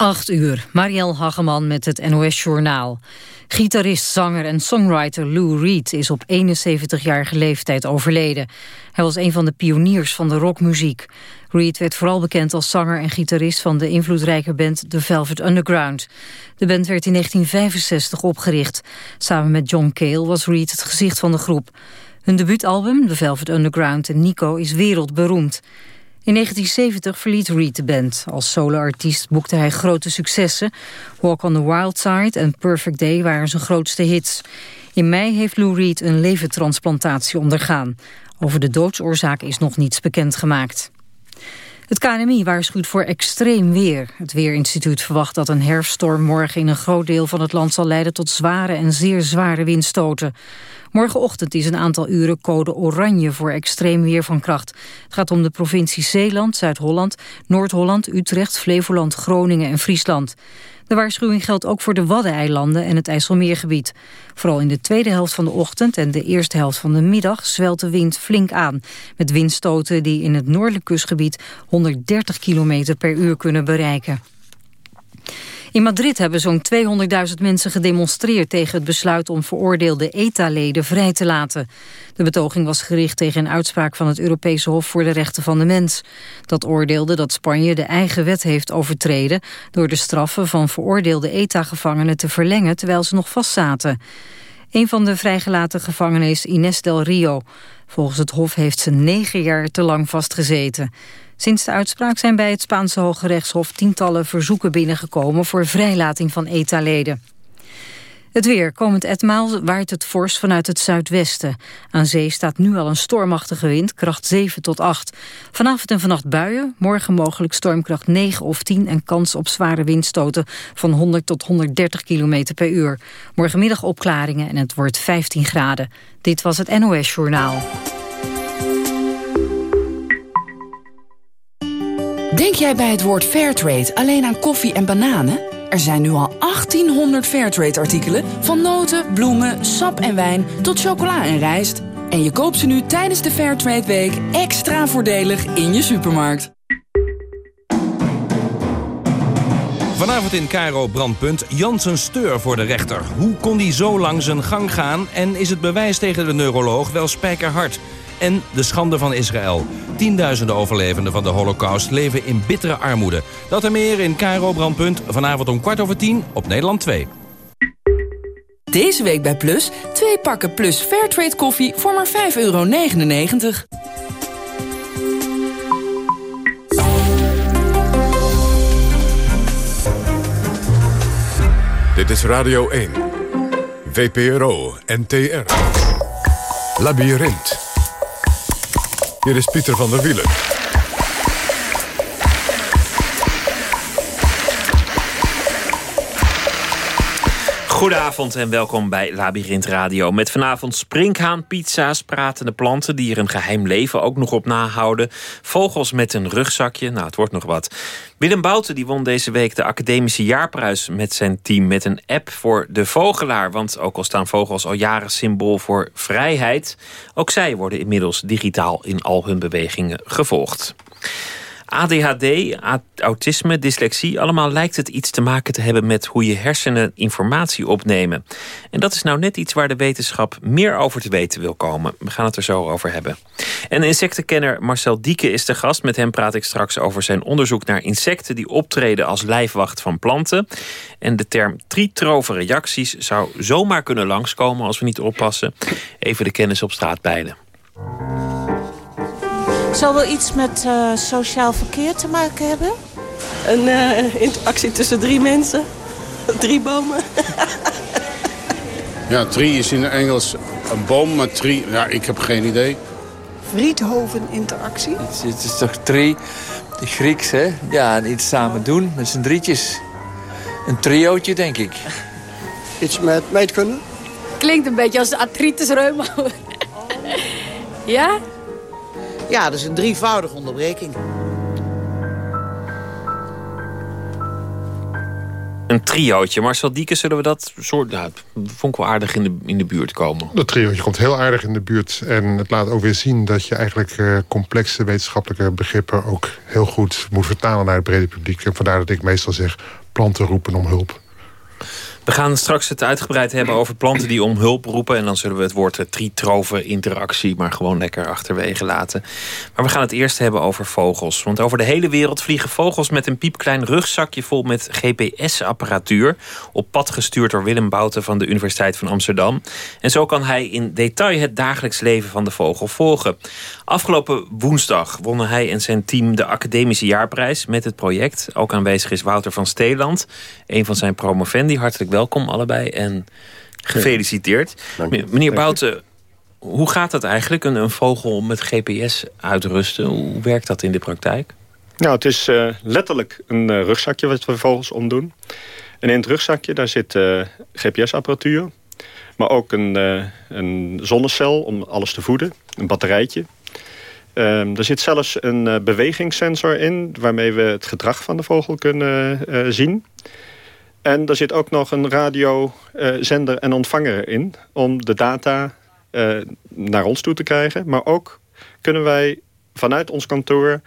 8 uur, Marielle Hageman met het NOS-journaal. Gitarist, zanger en songwriter Lou Reed is op 71-jarige leeftijd overleden. Hij was een van de pioniers van de rockmuziek. Reed werd vooral bekend als zanger en gitarist van de invloedrijke band The Velvet Underground. De band werd in 1965 opgericht. Samen met John Cale was Reed het gezicht van de groep. Hun debuutalbum, The Velvet Underground en Nico, is wereldberoemd. In 1970 verliet Reed de band. Als soloartiest boekte hij grote successen. Walk on the Wild Side en Perfect Day waren zijn grootste hits. In mei heeft Lou Reed een levertransplantatie ondergaan. Over de doodsoorzaak is nog niets bekendgemaakt. Het KNMI waarschuwt voor extreem weer. Het Weerinstituut verwacht dat een herfststorm morgen in een groot deel van het land zal leiden tot zware en zeer zware windstoten. Morgenochtend is een aantal uren code oranje voor extreem weer van kracht. Het gaat om de provincie Zeeland, Zuid-Holland, Noord-Holland, Utrecht, Flevoland, Groningen en Friesland. De waarschuwing geldt ook voor de Waddeneilanden en het IJsselmeergebied. Vooral in de tweede helft van de ochtend en de eerste helft van de middag zwelt de wind flink aan. Met windstoten die in het noordelijk kustgebied 130 km per uur kunnen bereiken. In Madrid hebben zo'n 200.000 mensen gedemonstreerd tegen het besluit om veroordeelde ETA-leden vrij te laten. De betoging was gericht tegen een uitspraak van het Europese Hof voor de Rechten van de Mens. Dat oordeelde dat Spanje de eigen wet heeft overtreden door de straffen van veroordeelde ETA-gevangenen te verlengen terwijl ze nog vastzaten. Een van de vrijgelaten gevangenen is Ines del Rio. Volgens het Hof heeft ze negen jaar te lang vastgezeten. Sinds de uitspraak zijn bij het Spaanse Hoge Rechtshof tientallen verzoeken binnengekomen voor vrijlating van ETA-leden. Het weer. Komend etmaal waait het fors vanuit het zuidwesten. Aan zee staat nu al een stormachtige wind, kracht 7 tot 8. Vanavond en vannacht buien, morgen mogelijk stormkracht 9 of 10... en kans op zware windstoten van 100 tot 130 km per uur. Morgenmiddag opklaringen en het wordt 15 graden. Dit was het NOS Journaal. Denk jij bij het woord Fairtrade alleen aan koffie en bananen? Er zijn nu al 1800 Fairtrade-artikelen... van noten, bloemen, sap en wijn tot chocola en rijst. En je koopt ze nu tijdens de Fairtrade Week extra voordelig in je supermarkt. Vanavond in Cairo brandpunt Jansen Steur voor de rechter. Hoe kon die zo lang zijn gang gaan en is het bewijs tegen de neuroloog wel spijkerhard? En de schande van Israël. Tienduizenden overlevenden van de holocaust leven in bittere armoede. Dat en meer in Cairo Brandpunt vanavond om kwart over tien op Nederland 2. Deze week bij Plus, twee pakken Plus Fairtrade koffie voor maar 5,99 euro. Dit is Radio 1. VPRO NTR. Labyrinth. Hier is Pieter van der Wielen. Goedenavond en welkom bij Labyrinth Radio. Met vanavond springhaan, pizza's, pratende planten... die er een geheim leven ook nog op nahouden. Vogels met een rugzakje, nou het wordt nog wat. Willem Bouten die won deze week de academische jaarprijs met zijn team... met een app voor de vogelaar. Want ook al staan vogels al jaren symbool voor vrijheid... ook zij worden inmiddels digitaal in al hun bewegingen gevolgd. ADHD, autisme, dyslexie, allemaal lijkt het iets te maken te hebben met hoe je hersenen informatie opnemen. En dat is nou net iets waar de wetenschap meer over te weten wil komen. We gaan het er zo over hebben. En insectenkenner Marcel Dieke is de gast. Met hem praat ik straks over zijn onderzoek naar insecten die optreden als lijfwacht van planten. En de term tritrofe reacties zou zomaar kunnen langskomen als we niet oppassen. Even de kennis op straat beiden. Zal wel iets met uh, sociaal verkeer te maken hebben? Een uh, interactie tussen drie mensen. Drie bomen. ja, tree is in het Engels een boom, maar tree... Ja, ik heb geen idee. Friedhoven-interactie? Het, het, is toch tree, de Grieks, hè? Ja, iets samen doen met z'n drietjes. Een triootje, denk ik. Iets met meetkunde? Klinkt een beetje als artritis reuma. ja? Ja, dat is een drievoudige onderbreking. Een triootje. Marcel Dieke, zullen we dat soort... Nou, vond ik wel aardig in de, in de buurt komen. Dat triootje komt heel aardig in de buurt. En het laat ook weer zien dat je eigenlijk uh, complexe wetenschappelijke begrippen... ook heel goed moet vertalen naar het brede publiek. En vandaar dat ik meestal zeg, planten roepen om hulp. We gaan straks het uitgebreid hebben over planten die om hulp roepen. En dan zullen we het woord eh, tritrofe interactie maar gewoon lekker achterwege laten. Maar we gaan het eerst hebben over vogels. Want over de hele wereld vliegen vogels met een piepklein rugzakje vol met GPS-apparatuur. Op pad gestuurd door Willem Bouten van de Universiteit van Amsterdam. En zo kan hij in detail het dagelijks leven van de vogel volgen. Afgelopen woensdag wonnen hij en zijn team de academische jaarprijs met het project. Ook aanwezig is Wouter van Steeland, een van zijn promovendi. Hartelijk welkom allebei en gefeliciteerd. Meneer Bouten, hoe gaat dat eigenlijk, een, een, vogel met GPS uitrusten? Hoe werkt dat in de praktijk? Nou, het is uh, letterlijk een uh, rugzakje wat we vogels omdoen. En in het rugzakje daar zit uh, GPS-apparatuur. Maar ook een, een zonnecel om alles te voeden. Een batterijtje. Um, er zit zelfs een uh, bewegingssensor in... waarmee we het gedrag van de vogel kunnen uh, zien. En er zit ook nog een radiozender uh, en ontvanger in... om de data naar ons toe te krijgen. Maar ook kunnen wij vanuit ons kantoor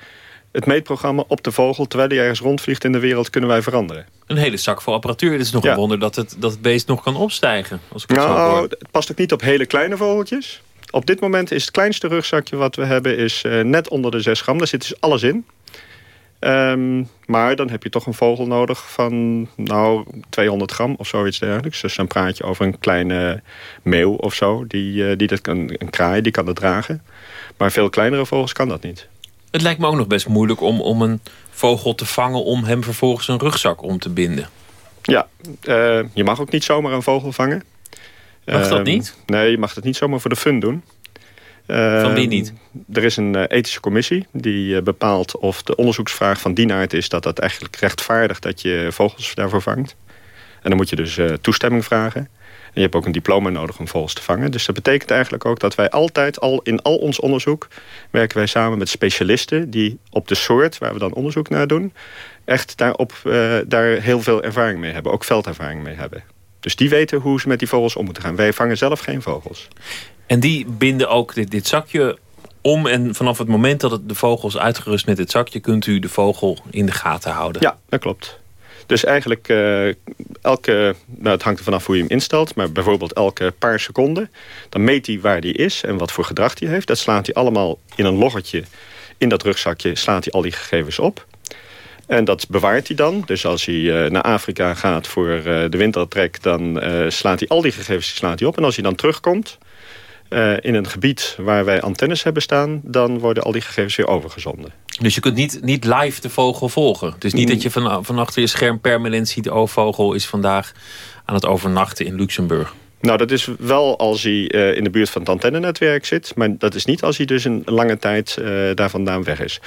het meetprogramma op de vogel... terwijl hij ergens rondvliegt in de wereld, kunnen wij veranderen. Een hele zak vol apparatuur. Het is nog een wonder dat het, dat het beest nog kan opstijgen. Als ik het nou, het past ook niet op hele kleine vogeltjes. Op dit moment is het kleinste rugzakje wat we hebben... is uh, net onder de 6 gram. Daar zit dus alles in. Um, maar dan heb je toch een vogel nodig van nou, 200 gram of zoiets dergelijks. Dus dan praat je over een kleine meeuw of zo. Die, uh, die dat kan, een kraai, die kan dat dragen. Maar veel kleinere vogels kan dat niet. Het lijkt me ook nog best moeilijk om, om een vogel te vangen... om hem vervolgens een rugzak om te binden. Ja, uh, je mag ook niet zomaar een vogel vangen. Mag dat niet? Nee, je mag dat niet zomaar voor de fun doen. Van wie niet? Er is een ethische commissie die bepaalt of de onderzoeksvraag van die aard is... dat dat eigenlijk rechtvaardigt dat je vogels daarvoor vangt. En dan moet je dus toestemming vragen. En je hebt ook een diploma nodig om vogels te vangen. Dus dat betekent eigenlijk ook dat wij altijd, al in al ons onderzoek... werken wij samen met specialisten die op de soort waar we dan onderzoek naar doen... echt daarop, uh, daar heel veel ervaring mee hebben. Ook veldervaring mee hebben. Dus die weten hoe ze met die vogels om moeten gaan. Wij vangen zelf geen vogels. En die binden ook dit, dit zakje om. En vanaf het moment dat het de vogel is uitgerust met dit zakje... kunt u de vogel in de gaten houden. Ja, dat klopt. Dus eigenlijk uh, elke, nou het hangt er vanaf hoe je hem instelt... maar bijvoorbeeld elke paar seconden... dan meet hij waar die is en wat voor gedrag hij heeft. Dat slaat hij allemaal in een loggertje in dat rugzakje... slaat hij al die gegevens op. En dat bewaart hij dan. Dus als hij uh, naar Afrika gaat voor uh, de wintertrek... dan uh, slaat hij al die gegevens slaat hij op. En als hij dan terugkomt in een gebied waar wij antennes hebben staan... dan worden al die gegevens weer overgezonden. Dus je kunt niet, niet live de vogel volgen? Het is niet dat je van, van achter je scherm permanent ziet... oh, vogel is vandaag aan het overnachten in Luxemburg. Nou, dat is wel als hij uh, in de buurt van het antennenetwerk zit. Maar dat is niet als hij dus een lange tijd uh, daar vandaan weg is.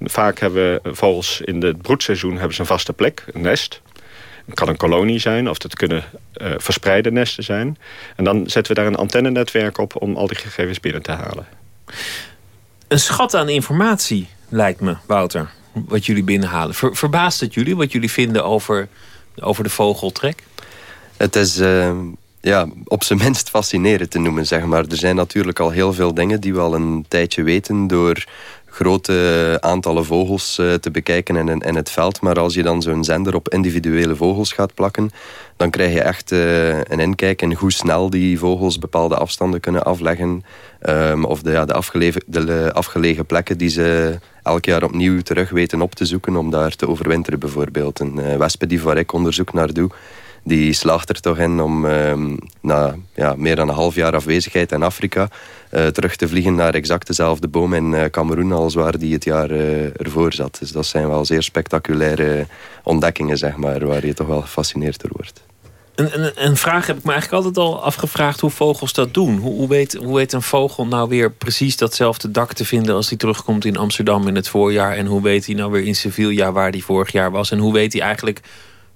Vaak hebben vogels in het broedseizoen hebben ze een vaste plek, een nest. Het kan een kolonie zijn of dat kunnen uh, verspreide nesten zijn. En dan zetten we daar een antennenetwerk op om al die gegevens binnen te halen. Een schat aan informatie lijkt me, Wouter, wat jullie binnenhalen. Ver, verbaast het jullie wat jullie vinden over, over de vogeltrek? Het is ja, op zijn minst fascinerend te noemen, zeg maar. Er zijn natuurlijk al heel veel dingen die we al een tijdje weten... door grote aantallen vogels uh, te bekijken in, het veld. Maar als je dan zo'n zender op individuele vogels gaat plakken... dan krijg je echt uh, een inkijk in hoe snel die vogels bepaalde afstanden kunnen afleggen. Um, of de, ja, de, afgelegen, de afgelegen plekken die ze elk jaar opnieuw terug weten op te zoeken... om daar te overwinteren bijvoorbeeld. Een wespen die waar ik onderzoek naar doe die slaagt er toch in om um, na ja, meer dan een half jaar afwezigheid in Afrika uh, terug te vliegen naar exact dezelfde boom in uh, Cameroen als waar die het jaar uh, ervoor zat. Dus dat zijn wel zeer spectaculaire ontdekkingen, zeg maar, waar je toch wel gefascineerd door wordt. Een, een, een, vraag heb ik me eigenlijk altijd al afgevraagd hoe vogels dat doen. Hoe, hoe, weet, hoe weet een vogel nou weer precies datzelfde dak te vinden als hij terugkomt in Amsterdam in het voorjaar? En hoe weet hij nou weer in Sevilla waar hij vorig jaar was? En hoe weet hij eigenlijk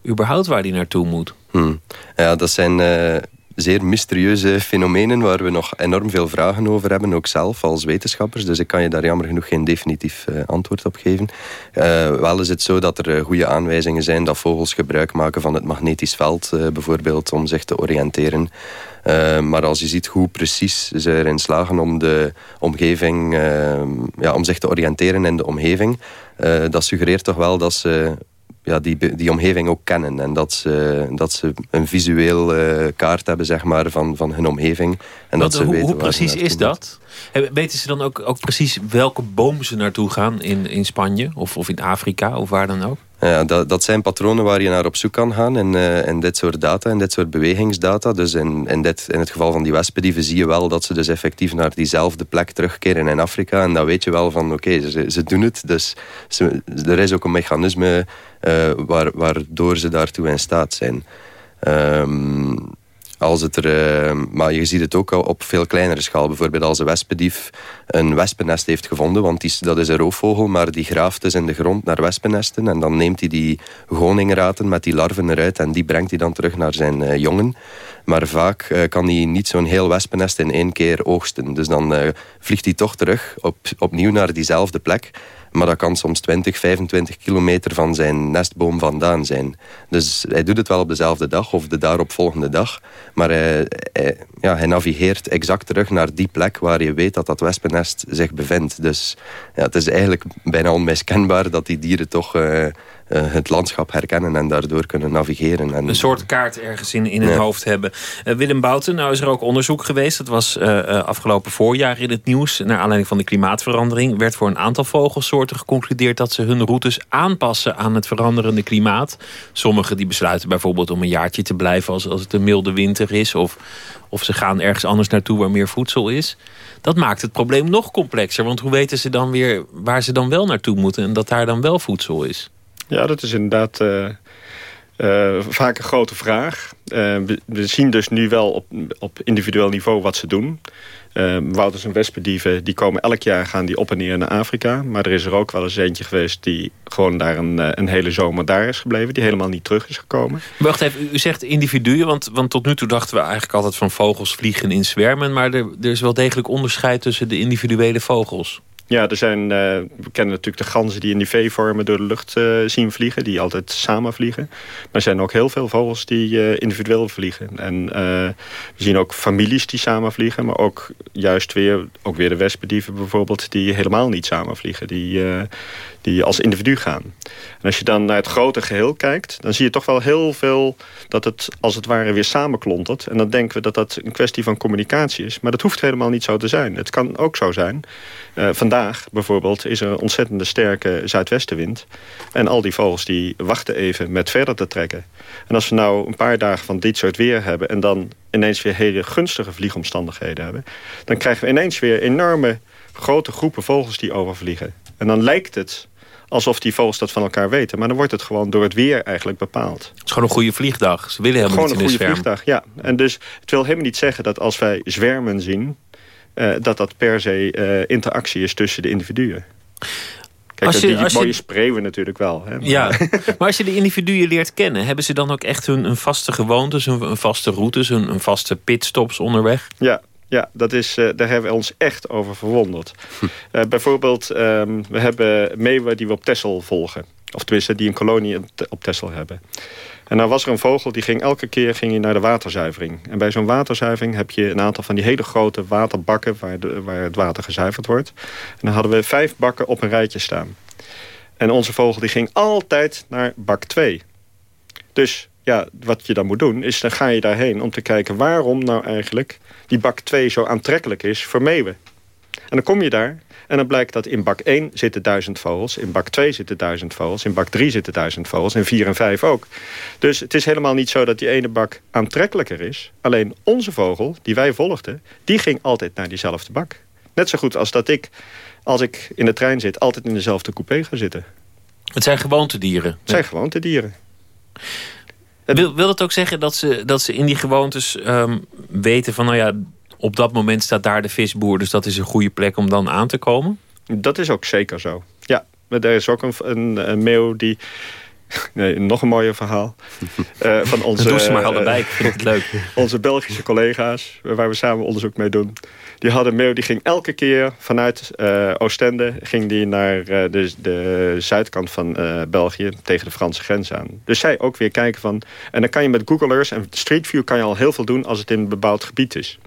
überhaupt waar hij naartoe moet. Hmm. Ja, dat zijn uh, zeer mysterieuze fenomenen waar we nog enorm veel vragen over hebben, ook zelf als wetenschappers. Dus ik kan je daar jammer genoeg geen definitief uh, antwoord op geven. Uh, wel is het zo dat er goede aanwijzingen zijn dat vogels gebruik maken van het magnetisch veld, bijvoorbeeld om zich te oriënteren. maar als je ziet hoe precies ze erin slagen om de omgeving, ja, om zich te oriënteren in de omgeving, dat suggereert toch wel dat ze ja, die, die omgeving ook kennen. En dat ze, dat ze een visueel uh, kaart hebben zeg maar, van, van hun omgeving. En dat ze hoe, weten hoe precies is dat? Weten ze dan ook, ook precies welke boom ze naartoe gaan in, in Spanje? Of, of in Afrika, of waar dan ook? Ja, dat, dat zijn patronen waar je naar op zoek kan gaan in, uh, in dit soort data, in dit soort bewegingsdata. Dus in, in, dit, in het geval van die wespendieven zie je wel dat ze dus effectief naar diezelfde plek terugkeren in Afrika. En dan weet je wel van oké, ze, ze doen het. Dus ze, er is ook een mechanisme uh, waar, waardoor ze daartoe in staat zijn. Um, als het er, uh, maar je ziet het ook op veel kleinere schaal. Bijvoorbeeld als een wespendief een wespennest heeft gevonden. Want die, dat is een roofvogel, maar die graaft dus in de grond naar wespennesten. En dan neemt hij die goningraten met die larven eruit. En die brengt hij dan terug naar zijn uh, jongen. Maar vaak uh, kan hij niet zo'n heel wespennest in één keer oogsten. Dus dan vliegt hij toch terug op, opnieuw naar diezelfde plek. Maar dat kan soms 20, 25 kilometer van zijn nestboom vandaan zijn. Dus hij doet het wel op dezelfde dag of de daaropvolgende dag. Maar hij, ja, hij navigeert exact terug naar die plek waar je weet dat dat wespennest zich bevindt. Dus ja, het is eigenlijk bijna onmiskenbaar dat die dieren toch... Uh, het landschap herkennen en daardoor kunnen navigeren. En, een soort kaart ergens in, in het hoofd hebben. Uh, Willem Bouten, nou is er ook onderzoek geweest. Dat was uh, afgelopen voorjaar in het nieuws. Naar aanleiding van de klimaatverandering werd voor een aantal vogelsoorten geconcludeerd dat ze hun routes aanpassen aan het veranderende klimaat. Sommigen die besluiten bijvoorbeeld om een jaartje te blijven als, als het een milde winter is. Of, of ze gaan ergens anders naartoe waar meer voedsel is. Dat maakt het probleem nog complexer. Want hoe weten ze dan weer waar ze dan wel naartoe moeten en dat daar dan wel voedsel is? Ja, dat is inderdaad uh, uh, vaak een grote vraag. Uh, we, zien dus nu wel op, op individueel niveau wat ze doen. wouders en wespendieven die komen elk jaar gaan die op en neer naar Afrika. Maar er is er ook wel eens eentje geweest die gewoon daar een, een hele zomer daar is gebleven. Die helemaal niet terug is gekomen. Wacht even, u zegt individuen. Want, want tot nu toe dachten we eigenlijk altijd van vogels vliegen in zwermen. Maar er, er is wel degelijk onderscheid tussen de individuele vogels. Ja, er zijn, uh, we kennen natuurlijk de ganzen die in die V-vormen door de lucht uh, zien vliegen. Die altijd samen vliegen. Maar er zijn ook heel veel vogels die uh, individueel vliegen. En we zien ook families die samen vliegen. Maar ook juist weer, ook weer de wespendieven bijvoorbeeld... die helemaal niet samen vliegen. Die, die als individu gaan. En als je dan naar het grote geheel kijkt... dan zie je toch wel heel veel dat het als het ware weer samenklontert. En dan denken we dat dat een kwestie van communicatie is. Maar dat hoeft helemaal niet zo te zijn. Het kan ook zo zijn. Uh, vandaag bijvoorbeeld is er een ontzettende sterke zuidwestenwind. En al die vogels die wachten even met verder te trekken. En als we nou een paar dagen van dit soort weer hebben... en dan ineens weer hele gunstige vliegomstandigheden hebben... dan krijgen we ineens weer enorme grote groepen vogels die overvliegen. En dan lijkt het alsof die vogels dat van elkaar weten. Maar dan wordt het gewoon door het weer eigenlijk bepaald. Het is gewoon een goede vliegdag. Ze willen helemaal gewoon niet een goede vliegdag, ja. En dus het wil helemaal niet zeggen dat als wij zwermen zien... Uh, dat dat per se uh, interactie is tussen de individuen. Kijk, als je, die, die mooie je... spreeuwen natuurlijk wel. Hè? Ja, maar als je de individuen leert kennen... hebben ze dan ook echt hun, een vaste gewoontes, een, een vaste routes... Een, een vaste pitstops onderweg? Ja, ja, dat is, uh, daar hebben we ons echt over verwonderd. Hm. Uh, bijvoorbeeld, um, we hebben meeuwen die we op Texel volgen. Of tenminste, die een kolonie op Texel hebben. En dan was er een vogel, die ging elke keer ging hij naar de waterzuivering. En bij zo'n waterzuivering heb je een aantal van die hele grote waterbakken... Waar, de, waar het water gezuiverd wordt. En dan hadden we vijf bakken op een rijtje staan. En onze vogel die ging altijd naar bak 2. Dus ja, wat je dan moet doen, is dan ga je daarheen om te kijken... waarom nou eigenlijk die bak 2 zo aantrekkelijk is voor meeuwen. En dan kom je daar en dan blijkt dat in bak 1 zitten duizend vogels... in bak 2 zitten duizend vogels, in bak 3 zitten duizend vogels... en 4 en 5 ook. Dus het is helemaal niet zo dat die ene bak aantrekkelijker is. Alleen onze vogel, die wij volgden, die ging altijd naar diezelfde bak. Net zo goed als dat ik, als ik in de trein zit... altijd in dezelfde coupé ga zitten. Het zijn gewoontedieren. Het zijn gewoontedieren. Wil, wil dat ook zeggen dat ze, dat ze in die gewoontes um, weten van... nou ja, op dat moment staat daar de visboer... dus dat is een goede plek om dan aan te komen? Dat is ook zeker zo. Ja, er is ook een, een, een meeuw die Nee, nog een mooier verhaal. Uh, van onze, Doe ze maar allebei, ik vind het leuk. Onze Belgische collega's, waar we samen onderzoek mee doen... die hadden meeuw, die ging elke keer vanuit uh, Oostende... ging die naar uh, de, de, zuidkant van België tegen de Franse grens aan. Dus zij ook weer kijken van... en dan kan je met Google Earth en Street View kan je al heel veel doen... als het in een bebouwd gebied is.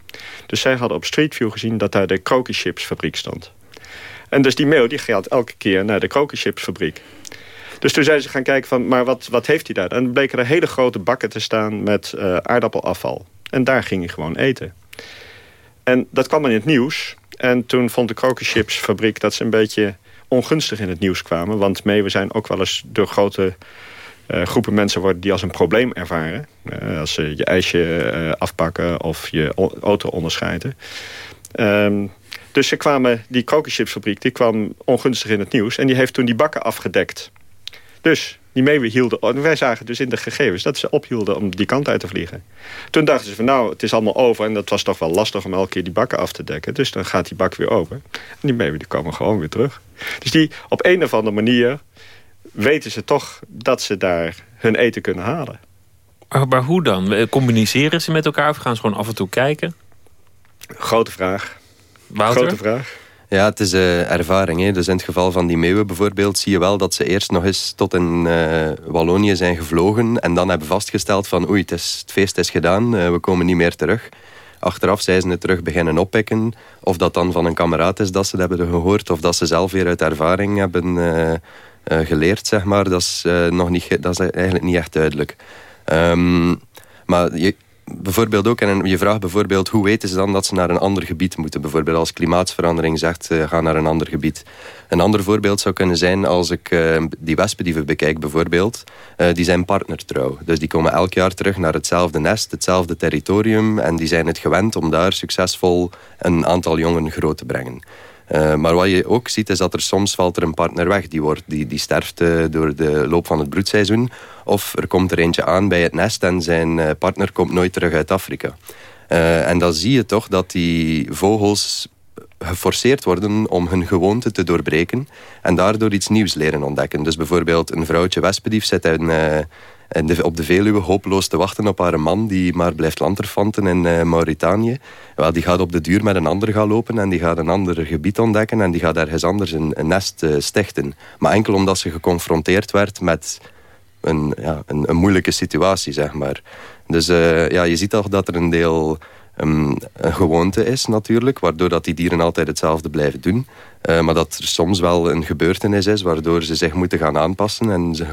Dus zij hadden op Street View gezien dat daar de Krokischipsfabriek stond. En dus die meeuw die gaat elke keer naar de Krokischipsfabriek. Dus toen zijn ze gaan kijken van, maar wat, wat heeft hij daar? En bleken er hele grote bakken te staan met uh, aardappelafval. En daar ging hij gewoon eten. En dat kwam in het nieuws. En toen vond de krokenchipsfabriek dat ze een beetje ongunstig in het nieuws kwamen. Want mee, we zijn ook wel eens door grote uh, groepen mensen worden die als een probleem ervaren. Uh, als ze je ijsje afpakken of je auto onderscheiden. Um, dus ze kwamen, die krokenchipsfabriek die kwam ongunstig in het nieuws. En die heeft toen die bakken afgedekt. Dus die mee hielden. Wij zagen dus in de gegevens dat ze ophielden om die kant uit te vliegen. Toen dachten ze van nou, het is allemaal over. En dat was toch wel lastig om elke keer die bakken af te dekken. Dus dan gaat die bak weer open. En die meeuwen die komen gewoon weer terug. Dus die op een of andere manier weten ze toch dat ze daar hun eten kunnen halen. Maar, maar hoe dan? Communiceren ze met elkaar of gaan ze gewoon af en toe kijken? Grote vraag. Wouter? Grote vraag. Ja, het is uh, ervaring. Hè. Dus in het geval van die meeuwen bijvoorbeeld... zie je wel dat ze eerst nog eens tot in uh, Wallonië zijn gevlogen... en dan hebben vastgesteld van... oei, het, is, het feest is gedaan, uh, we komen niet meer terug. Achteraf zijn ze het terug beginnen oppikken. Of dat dan van een kameraad is dat ze het hebben gehoord... of dat ze zelf weer uit ervaring hebben geleerd, zeg maar. Dat is, nog niet, dat is eigenlijk niet echt duidelijk. Um, maar je, bijvoorbeeld ook, en je vraagt bijvoorbeeld hoe weten ze dan dat ze naar een ander gebied moeten? Bijvoorbeeld als klimaatverandering zegt, uh, ga naar een ander gebied. Een ander voorbeeld zou kunnen zijn als ik uh, die wespendieven bekijk bijvoorbeeld. Uh, die zijn partnertrouw. Dus die komen elk jaar terug naar hetzelfde nest, hetzelfde territorium. En die zijn het gewend om daar succesvol een aantal jongen groot te brengen. Uh, maar wat je ook ziet is dat er soms valt er een partner weg. Die, wordt, die, die sterft uh, door de loop van het broedseizoen. Of er komt er eentje aan bij het nest en zijn uh, partner komt nooit terug uit Afrika. en dan zie je toch dat die vogels geforceerd worden om hun gewoonte te doorbreken en daardoor iets nieuws leren ontdekken. Dus bijvoorbeeld een vrouwtje wespedief zit in, en op de Veluwe hopeloos te wachten op haar man die maar blijft lanterfanten in uh, Mauritanië. Wel, die gaat op de duur met een ander gaan lopen en die gaat een ander gebied ontdekken en die gaat ergens anders een, nest uh, stichten. Maar enkel omdat ze geconfronteerd werd met een, ja, een, een moeilijke situatie, zeg maar. Dus uh, ja, je ziet toch dat er een deel um, een gewoonte is natuurlijk, waardoor dat die dieren altijd hetzelfde blijven doen. Uh, maar dat er soms wel een gebeurtenis is waardoor ze zich moeten gaan aanpassen en ze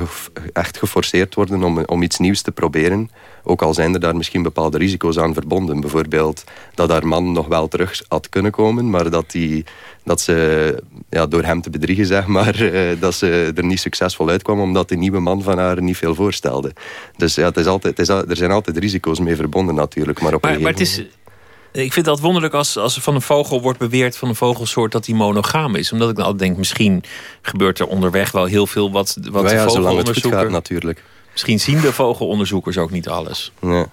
echt geforceerd worden om, om iets nieuws te proberen. Ook al zijn er daar misschien bepaalde risico's aan verbonden. Bijvoorbeeld dat haar man nog wel terug had kunnen komen, maar dat, die, dat ze ja, door hem te bedriegen, zeg maar, uh, dat ze er niet succesvol uitkwam omdat die nieuwe man van haar niet veel voorstelde. Dus ja, het is altijd, het is, er zijn altijd risico's mee verbonden natuurlijk. Maar, op maar, maar het is ik vind dat wonderlijk als, als er van een vogel wordt beweerd van een vogelsoort dat die monogaam is. Omdat ik dan altijd denk, misschien gebeurt er onderweg wel heel veel wat, wat ja, de vogelonderzoeker... gaat natuurlijk. Misschien zien de vogelonderzoekers ook niet alles. Ja.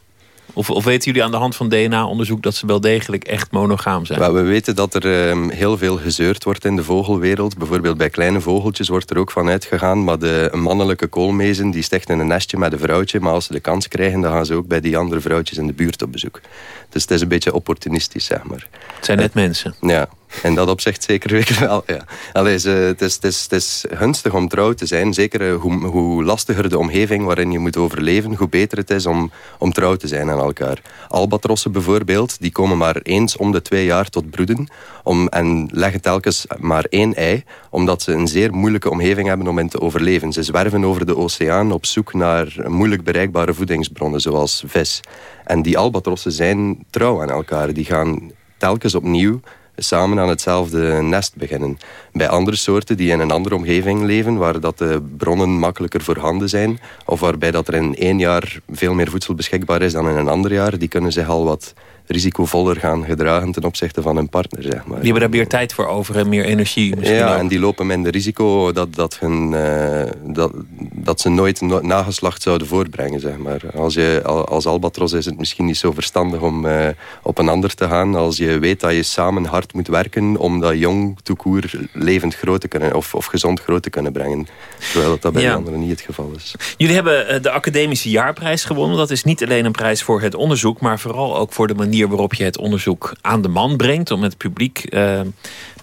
Of, of weten jullie aan de hand van DNA-onderzoek dat ze wel degelijk echt monogaam zijn? we weten dat er um, heel veel gezeurd wordt in de vogelwereld. Bijvoorbeeld bij kleine vogeltjes wordt er ook van uitgegaan. Maar de mannelijke koolmezen die sticht in een nestje met een vrouwtje. Maar als ze de kans krijgen, dan gaan ze ook bij die andere vrouwtjes in de buurt op bezoek. Dus het is een beetje opportunistisch, zeg maar. Het zijn net mensen. Ja, in dat opzicht zeker wel, ja. Allee, het, is, het, is, het is gunstig om trouw te zijn. Zeker eh, hoe, hoe lastiger de omgeving waarin je moet overleven... hoe beter het is om, om trouw te zijn aan elkaar. Albatrossen bijvoorbeeld, die komen maar eens om de twee jaar tot broeden... Om, en leggen telkens maar één ei... omdat ze een zeer moeilijke omgeving hebben om in te overleven. Ze zwerven over de oceaan op zoek naar moeilijk bereikbare voedingsbronnen... zoals vis. En die albatrossen zijn trouw aan elkaar. Die gaan telkens opnieuw samen aan hetzelfde nest beginnen. Bij andere soorten die in een andere omgeving leven, waar dat de bronnen makkelijker voorhanden zijn, of waarbij dat er in één jaar veel meer voedsel beschikbaar is dan in een ander jaar, die kunnen zich al wat risicovoller gaan gedragen ten opzichte van hun partner. Zeg maar. Die hebben daar meer tijd voor over en meer energie. Ja, ook. en die lopen minder risico dat, dat, hun, uh, dat, dat ze nooit no nageslacht zouden voortbrengen. Zeg maar. als, je, als albatros is het misschien niet zo verstandig om uh, op een ander te gaan. Als je weet dat je samen hard hard moet werken om dat jong toekoer levend groot te kunnen of, of gezond groot te kunnen brengen. Terwijl dat, dat bij de anderen niet het geval is. Jullie hebben eh, de academische jaarprijs gewonnen. Dat is niet alleen een prijs voor het onderzoek, maar vooral ook voor de manier waarop je het onderzoek aan de man brengt. Om het publiek uh,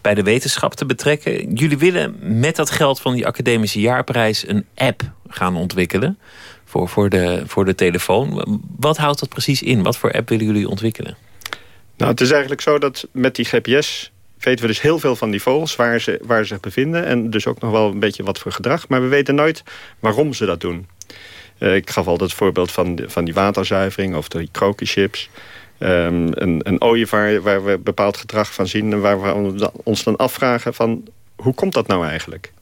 bij de wetenschap te betrekken. Jullie willen met dat geld van die academische jaarprijs een app gaan ontwikkelen voor, voor, de, voor de telefoon. Wat houdt dat precies in? Wat voor app willen jullie ontwikkelen? Nou, het is eigenlijk zo dat met die GPS weten we dus heel veel van die vogels, waar ze, waar ze zich bevinden. En dus ook nog wel een beetje wat voor gedrag. Maar we weten nooit waarom ze dat doen. Uh, ik gaf al het voorbeeld van, van die waterzuivering of die krokuschips. Um, een, een ooievaar waar we bepaald gedrag van zien... en waar we ons dan afvragen van hoe komt dat nou eigenlijk?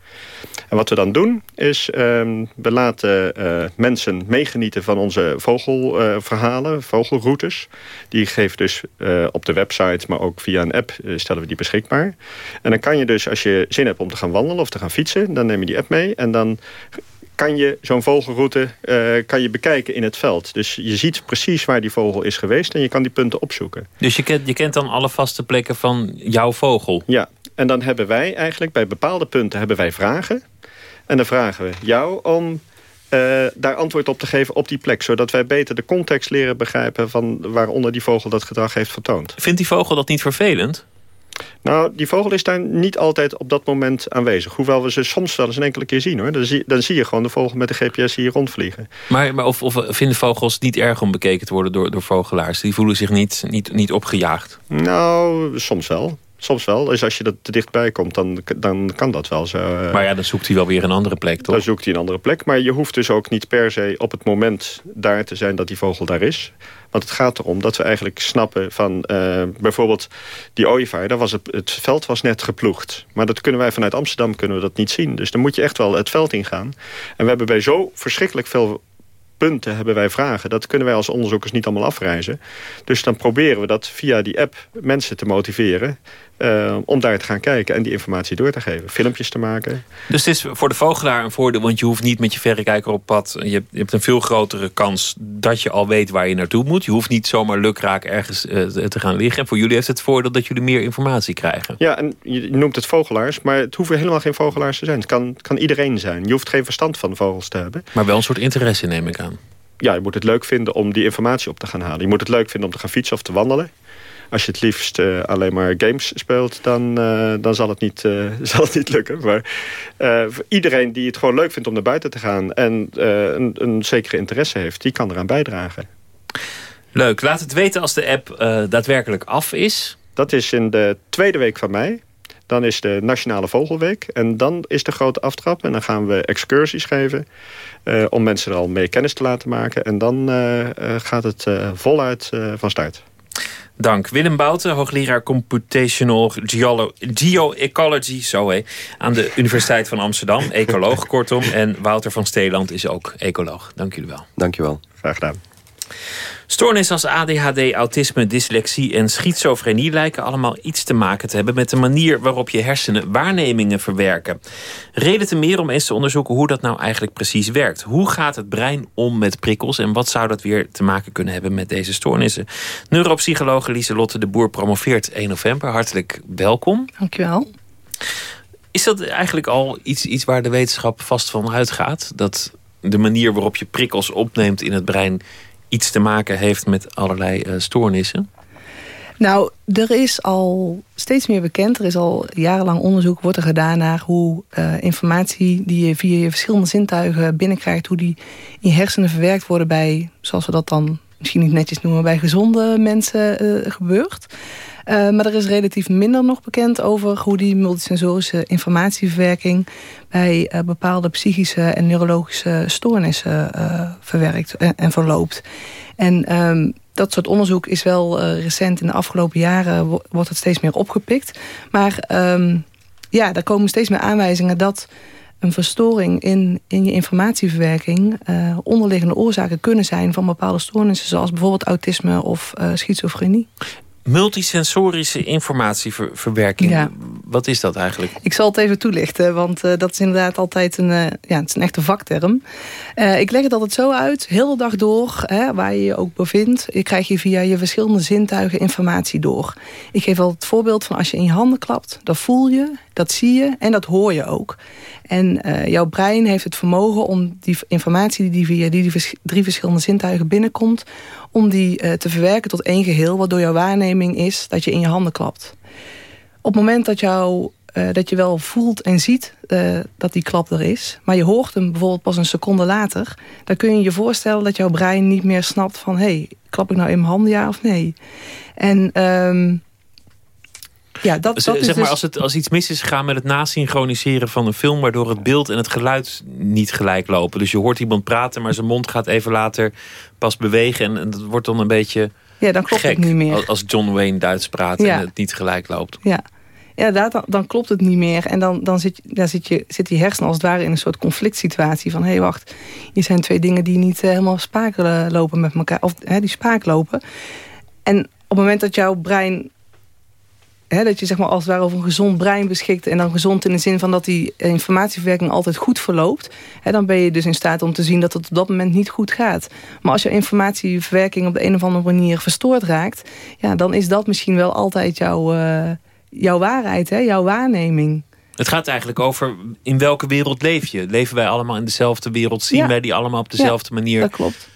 En wat we dan doen is, um, we laten uh, mensen meegenieten van onze vogelverhalen, uh, vogelroutes. Die geven dus uh, op de website, maar ook via een app stellen we die beschikbaar. En dan kan je dus, als je zin hebt om te gaan wandelen of te gaan fietsen... dan neem je die app mee en dan kan je zo'n vogelroute uh, kan je bekijken in het veld. Dus je ziet precies waar die vogel is geweest en je kan die punten opzoeken. Dus je kent, je kent dan alle vaste plekken van jouw vogel? Ja, en dan hebben wij eigenlijk bij bepaalde punten hebben wij vragen. En dan vragen we jou om uh, daar antwoord op te geven op die plek. Zodat wij beter de context leren begrijpen... van waaronder die vogel dat gedrag heeft vertoond. Vindt die vogel dat niet vervelend? Nou, die vogel is daar niet altijd op dat moment aanwezig. Hoewel we ze soms wel eens een enkele keer zien. hoor. Dan zie, dan zie je gewoon de vogel met de GPS hier rondvliegen. Maar, maar of, of vinden vogels niet erg om bekeken te worden door, door vogelaars? Die voelen zich niet, niet, niet opgejaagd? Nou, soms wel. Soms wel. Dus als je er te dichtbij komt, dan, dan kan dat wel zo. Eh. Maar ja, dan zoekt hij wel weer een andere plek, toch? Dan zoekt hij een andere plek. Maar je hoeft dus ook niet per se op het moment daar te zijn dat die vogel daar is. Want het gaat erom dat we eigenlijk snappen van... Uh, bijvoorbeeld die ooievaar, daar was het, het veld was net geploegd. Maar dat kunnen wij vanuit Amsterdam kunnen we dat niet zien. Dus dan moet je echt wel het veld ingaan. En we hebben bij zo verschrikkelijk veel punten hebben wij vragen. Dat kunnen wij als onderzoekers niet allemaal afreizen. Dus dan proberen we dat via die app mensen te motiveren... Uh, om daar te gaan kijken en die informatie door te geven. Filmpjes te maken. Dus het is voor de vogelaar een voordeel... want je hoeft niet met je verrekijker op pad. Je hebt, je hebt een veel grotere kans dat je al weet waar je naartoe moet. Je hoeft niet zomaar lukraak ergens uh, te gaan liggen. En voor jullie heeft het voordeel dat jullie meer informatie krijgen. Ja, en je noemt het vogelaars, maar het hoeven helemaal geen vogelaars te zijn. Het kan, kan iedereen zijn. Je hoeft geen verstand van vogels te hebben. Maar wel een soort interesse neem ik aan. Ja, je moet het leuk vinden om die informatie op te gaan halen. Je moet het leuk vinden om te gaan fietsen of te wandelen als je het liefst uh, alleen maar games speelt, dan, uh, dan zal, het niet, uh, zal het niet lukken. Maar voor iedereen die het gewoon leuk vindt om naar buiten te gaan... en een, een zekere interesse heeft, die kan eraan bijdragen. Leuk. Laat het weten als de app daadwerkelijk af is. Dat is in de tweede week van mei. Dan is de Nationale Vogelweek. En dan is de grote aftrap. En dan gaan we excursies geven. Uh, om mensen er al mee kennis te laten maken. En dan uh, uh, gaat het voluit van start. Dank. Willem Bouten, hoogleraar Computational Geoecology zo aan de Universiteit van Amsterdam. Ecoloog kortom. En Wouter van Steeland is ook ecoloog. Dank jullie wel. Dank je wel. Graag gedaan. Stoornissen als ADHD, autisme, dyslexie en schizofrenie lijken allemaal iets te maken te hebben met de manier waarop je hersenen waarnemingen verwerken. Reden te meer om eens te onderzoeken hoe dat nou eigenlijk precies werkt. Hoe gaat het brein om met prikkels en wat zou dat weer te maken kunnen hebben met deze stoornissen? Neuropsychologe Lieselotte de Boer promoveert 1 november. Hartelijk welkom. Dankjewel. Is dat eigenlijk al iets, iets waar de wetenschap vast van uitgaat? Dat de manier waarop je prikkels opneemt in het brein iets te maken heeft met allerlei uh, stoornissen? Nou, er is al steeds meer bekend. Er is al jarenlang onderzoek wordt er gedaan naar hoe uh, informatie die je via je verschillende zintuigen binnenkrijgt, hoe die in je hersenen verwerkt worden bij, zoals we dat dan misschien niet netjes noemen, bij gezonde mensen uh, gebeurt. Uh, maar er is relatief minder nog bekend over hoe die multisensorische informatieverwerking bij uh, bepaalde psychische en neurologische stoornissen uh, verwerkt en, verloopt. En um, dat soort onderzoek is wel recent. In de afgelopen jaren wordt het steeds meer opgepikt. Maar um, ja, er komen steeds meer aanwijzingen dat een verstoring in, in je informatieverwerking... Onderliggende oorzaken kunnen zijn van bepaalde stoornissen... zoals bijvoorbeeld autisme of schizofrenie. Multisensorische informatieverwerking. Ja. Wat is dat eigenlijk? Ik zal het even toelichten, want uh, dat is inderdaad altijd een, uh, ja, het is een echte vakterm. Uh, ik leg het altijd zo uit, heel de dag door, hè, waar je je ook bevindt... je krijg je via je verschillende zintuigen informatie door. Ik geef altijd het voorbeeld van als je in je handen klapt... dat voel je, dat zie je en dat hoor je ook. En jouw brein heeft het vermogen om die informatie die via die drie verschillende zintuigen binnenkomt om die uh, te verwerken tot één geheel... waardoor jouw waarneming is dat je in je handen klapt. Op het moment dat, jou, uh, dat je wel voelt en ziet dat die klap er is... maar je hoort hem bijvoorbeeld pas een seconde later... dan kun je je voorstellen dat jouw brein niet meer snapt van... hé, hey, klap ik nou in mijn handen ja of nee? En... Um, ja, dat, dat zeg is maar, dus... als, het, als iets mis is gegaan met het nasynchroniseren van een film... waardoor het beeld en het geluid niet gelijk lopen. Dus je hoort iemand praten, maar zijn mond gaat even later pas bewegen. En, en dat wordt dan een beetje ja, dan klopt gek het niet meer. als John Wayne Duits praat Ja. en het niet gelijk loopt. Ja, ja dan, dan klopt het niet meer. En dan, dan zit, daar zit, je, zit die hersenen als het ware in een soort conflict situatie. Van, hé, hey, wacht, hier zijn twee dingen die niet eh, helemaal spaak eh, lopen met elkaar. Of hè, die spaak lopen. En op het moment dat jouw brein... Dat je zeg maar als het ware over een gezond brein beschikt... en dan gezond in de zin van dat die informatieverwerking altijd goed verloopt... Hè, dan ben je dus in staat om te zien dat het op dat moment niet goed gaat. Maar als je informatieverwerking op de een of andere manier verstoord raakt... Ja, dan is dat misschien wel altijd jouw, uh, jouw waarheid, hè, jouw waarneming. Het gaat eigenlijk over in welke wereld leef je. Leven wij allemaal in dezelfde wereld? Zien Ja. wij die allemaal op dezelfde Ja, manier? dat klopt.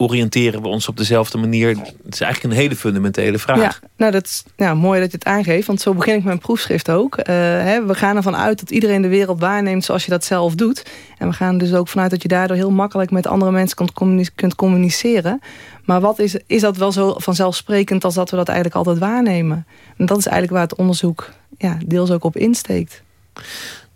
Oriënteren we ons op dezelfde manier? Het is eigenlijk een hele fundamentele vraag. Ja, nou, dat is ja, mooi dat je het aangeeft, want zo begin ik mijn proefschrift ook. Uh, hè, we gaan ervan uit dat iedereen de wereld waarneemt zoals je dat zelf doet. En we gaan dus ook vanuit dat je daardoor heel makkelijk met andere mensen kunt, kunt communiceren. Maar wat is, is dat wel zo vanzelfsprekend als dat we dat eigenlijk altijd waarnemen? En dat is eigenlijk waar het onderzoek ja, deels ook op insteekt.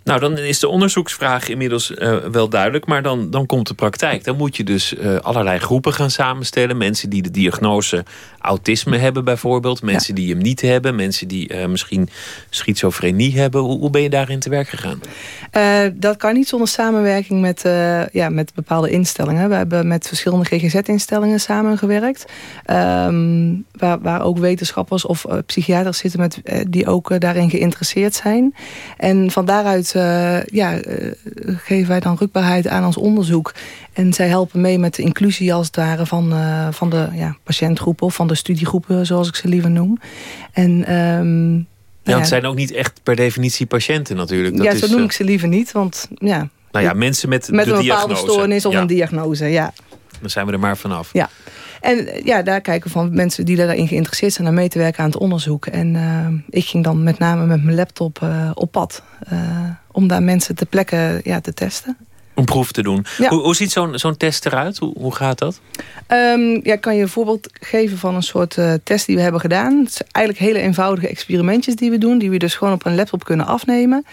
Nou, dan is de onderzoeksvraag inmiddels uh, wel duidelijk. Maar dan, dan komt de praktijk. Dan moet je dus uh, allerlei groepen gaan samenstellen. Mensen die de diagnose autisme hebben bijvoorbeeld. Mensen ja. die hem niet hebben. Mensen die uh, misschien schizofrenie hebben. Hoe, hoe, ben je daarin te werk gegaan? dat kan niet zonder samenwerking met, ja, met bepaalde instellingen. We hebben met verschillende GGZ-instellingen samengewerkt. Um, waar, waar ook wetenschappers of psychiaters zitten met, die ook daarin geïnteresseerd zijn. En van daaruit uh, ja, uh, geven wij dan rukbaarheid aan ons onderzoek. En zij helpen mee met de inclusie als het ware van, uh, van de ja, patiëntgroepen... of van de studiegroepen, zoals ik ze liever noem. En, um, ja, want het zijn ook niet echt per definitie patiënten natuurlijk. Dat ja, is, zo noem ik ze liever niet, want ja... Nou ja, mensen met, met de een diagnose. bepaalde stoornis of ja. een diagnose, ja. Dan zijn we er maar vanaf. Ja. En ja, daar kijken we van mensen die daarin geïnteresseerd zijn... aan mee te werken aan het onderzoek. En uh, ik ging dan met name met mijn laptop uh, op pad... Uh, om daar mensen ter plekke ja, te testen. Om proef te doen. Ja. Hoe, hoe, ziet zo'n zo'n test eruit? Hoe, hoe gaat dat? Um, ja, kan je een voorbeeld geven van een soort uh, test die we hebben gedaan. Het zijn eigenlijk hele eenvoudige experimentjes die we doen... die we dus gewoon op een laptop kunnen afnemen.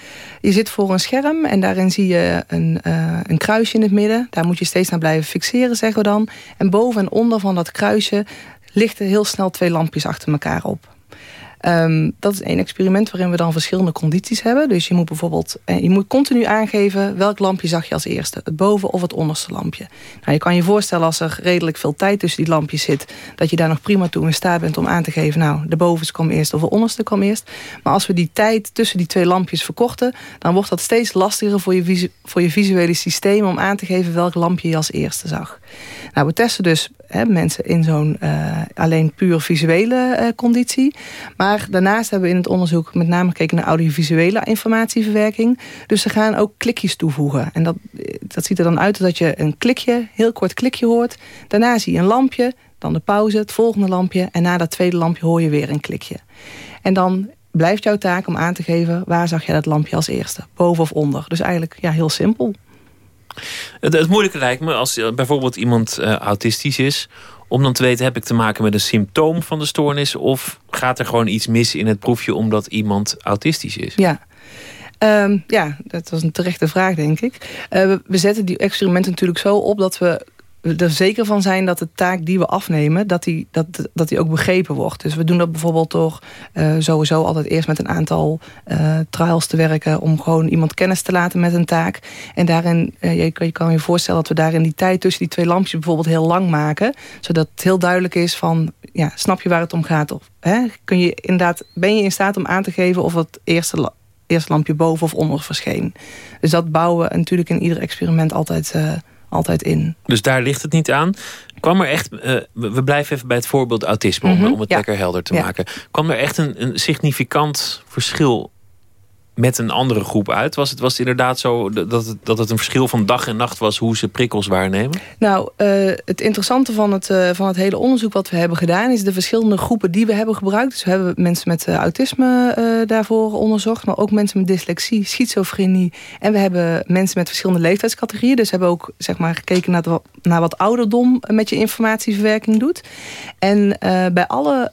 Je zit voor een scherm en daarin zie je een, uh, een kruisje in het midden. Daar moet je steeds naar blijven fixeren, zeggen we dan. En boven en onder van dat kruisje lichten heel snel twee lampjes achter elkaar op. Um, dat is één experiment waarin we dan verschillende condities hebben. Dus je moet bijvoorbeeld je moet continu aangeven welk lampje zag je als eerste. Het boven- of het onderste lampje. Nou, je kan je voorstellen als er redelijk veel tijd tussen die lampjes zit... dat je daar nog prima toe in staat bent om aan te geven... nou, de bovenste kwam eerst of de onderste kwam eerst. Maar als we die tijd tussen die twee lampjes verkorten... dan wordt dat steeds lastiger voor je, voor je visuele systeem... om aan te geven welk lampje je als eerste zag. Nou, we testen dus hè, mensen in zo'n uh, alleen puur visuele uh, conditie. Maar daarnaast hebben we in het onderzoek met name gekeken naar audiovisuele informatieverwerking. Dus ze gaan ook klikjes toevoegen. En dat, dat ziet er dan uit dat je een klikje, heel kort klikje hoort. Daarna zie je een lampje, dan de pauze, het volgende lampje. En na dat tweede lampje hoor je weer een klikje. En dan blijft jouw taak om aan te geven... waar zag je dat lampje als eerste, boven of onder. Dus eigenlijk ja, heel simpel. Het, het moeilijke lijkt me als bijvoorbeeld iemand uh, autistisch is... om dan te weten, heb ik te maken met een symptoom van de stoornis... of gaat er gewoon iets mis in het proefje omdat iemand autistisch is? Ja, um, ja dat was een terechte vraag, denk ik. We, we zetten die experimenten natuurlijk zo op dat we er zeker van zijn dat de taak die we afnemen, dat die, dat, dat die ook begrepen wordt. Dus we doen dat bijvoorbeeld door uh, sowieso altijd eerst met een aantal uh, trials te werken om gewoon iemand kennis te laten met een taak. En daarin, uh, je, je, kan je voorstellen dat we daarin die tijd tussen die twee lampjes bijvoorbeeld heel lang maken. Zodat het heel duidelijk is van, ja, snap je waar het om gaat? Of hè, kun je inderdaad, ben je in staat om aan te geven of het eerste eerste lampje boven of onder verscheen. Dus dat bouwen we natuurlijk in ieder experiment altijd, altijd in. Dus daar ligt het niet aan. Kwam er echt, uh, we blijven even bij het voorbeeld autisme mm -hmm, om, om, het ja. lekker helder te ja. maken. Kwam er echt een, een significant verschil met een andere groep uit? Was het, was inderdaad zo dat het, dat het een verschil van dag en nacht was hoe ze prikkels waarnemen? Nou, uh, het interessante van het, uh, van het hele onderzoek wat we hebben gedaan is de verschillende groepen die we hebben gebruikt. Dus we hebben mensen met uh, autisme daarvoor onderzocht, maar ook mensen met dyslexie, schizofrenie. En we hebben mensen met verschillende leeftijdscategorieën. Dus we hebben ook zeg maar, gekeken naar, naar wat ouderdom met je informatieverwerking doet. En bij alle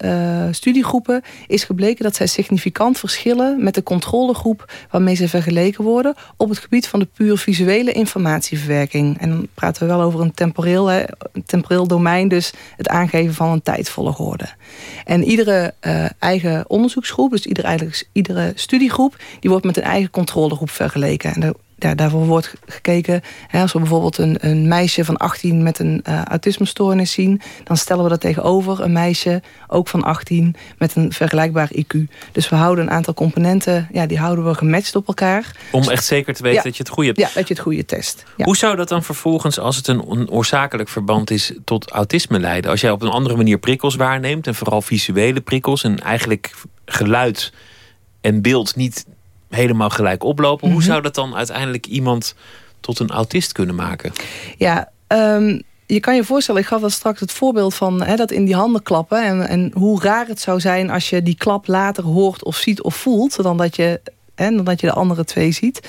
studiegroepen is gebleken dat zij significant verschillen met de controlegroep waarmee ze vergeleken worden op het gebied van de puur visuele informatieverwerking. En dan praten we wel over een temporeel, een temporeel domein, dus het aangeven van een tijdvolgorde. En iedere uh, eigen onderzoeksgroep, dus iedere, iedere studiegroep, die wordt met een eigen controlegroep vergeleken. En ja, daarvoor wordt gekeken. Hè, als we bijvoorbeeld een, een meisje van 18 met een uh, autismestoornis zien, dan stellen we dat tegenover een meisje ook van 18 met een vergelijkbaar IQ. Dus we houden een aantal componenten, ja, die houden we gematcht op elkaar. Om echt zeker te weten ja, dat je het goede hebt. Ja, dat je het goede test. Ja. Hoe zou dat dan vervolgens, als het een, een oorzakelijk verband is, tot autisme leiden? Als jij op een andere manier prikkels waarneemt, en vooral visuele prikkels, en eigenlijk geluid en beeld niet helemaal gelijk oplopen. Hoe Mhm. zou dat dan uiteindelijk iemand tot een autist kunnen maken? Ja, um, je kan je voorstellen, ik gaf al straks het voorbeeld van hè, dat in die handen klappen. En, en hoe raar het zou zijn als je die klap later hoort of ziet of voelt. Dan dat je, hè, dan dat je de andere twee ziet.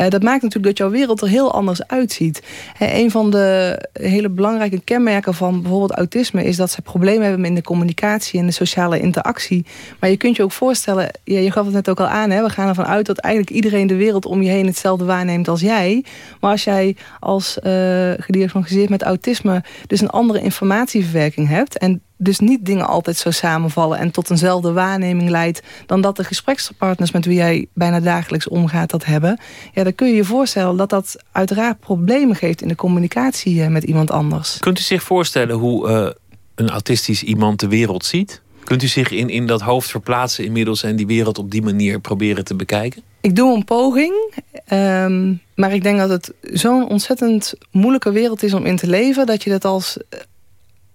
Uh, dat maakt natuurlijk dat jouw wereld er heel anders uitziet. Hè, een van de hele belangrijke kenmerken van bijvoorbeeld autisme... is dat ze problemen hebben in de communicatie en de sociale interactie. Maar je kunt je ook voorstellen, ja, je gaf het net ook al aan... Hè, we gaan ervan uit dat eigenlijk iedereen de wereld om je heen hetzelfde waarneemt als jij. Maar als jij als uh, gediagnosticeerd met autisme dus een andere informatieverwerking hebt... en dus niet dingen altijd zo samenvallen en tot eenzelfde waarneming leidt... dan dat de gesprekspartners met wie jij bijna dagelijks omgaat dat hebben... Ja, dan kun je je voorstellen dat dat uiteraard problemen geeft... in de communicatie met iemand anders. Kunt u zich voorstellen hoe uh, een autistisch iemand de wereld ziet? Kunt u zich in, in dat hoofd verplaatsen inmiddels... en die wereld op die manier proberen te bekijken? Ik doe een poging, um, maar ik denk dat het zo'n ontzettend moeilijke wereld is om in te leven... dat je dat als,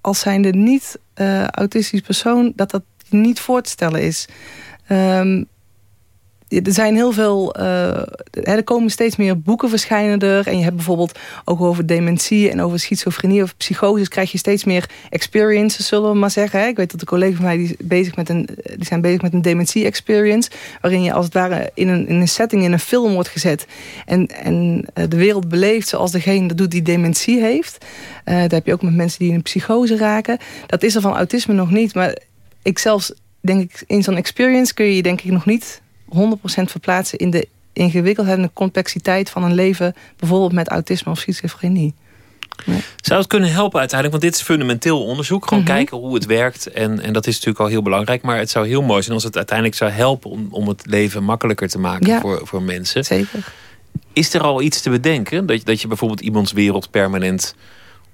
als zijnde niet uh, autistisch persoon... dat dat niet voor te stellen is. Um, er zijn heel veel. Uh, er komen steeds meer boeken verschijnen er. En je hebt bijvoorbeeld ook over dementie en over schizofrenie of psychoses. krijg je steeds meer experiences, zullen we maar zeggen. Ik weet dat de collega van mij die, bezig met een, die zijn bezig met een dementie-experience. Waarin je als het ware in een, in een setting, in een film wordt gezet. En, en de wereld beleeft zoals degene dat doet die dementie heeft. Uh, daar heb je ook met mensen die in een psychose raken. Dat is er van autisme nog niet. Maar ik zelfs denk ik, in zo'n experience kun je je denk ik nog niet 100% verplaatsen in de ingewikkeldheid en de complexiteit van een leven, bijvoorbeeld met autisme of schizofrenie. Nee. Zou het kunnen helpen uiteindelijk? Want dit is fundamenteel onderzoek. Gewoon mm -hmm. kijken hoe het werkt. En, en dat is natuurlijk al heel belangrijk. Maar het zou heel mooi zijn als het uiteindelijk zou helpen... om, om het leven makkelijker te maken ja, voor, voor mensen. Zeker. Is er al iets te bedenken? Dat, dat je bijvoorbeeld iemands wereld permanent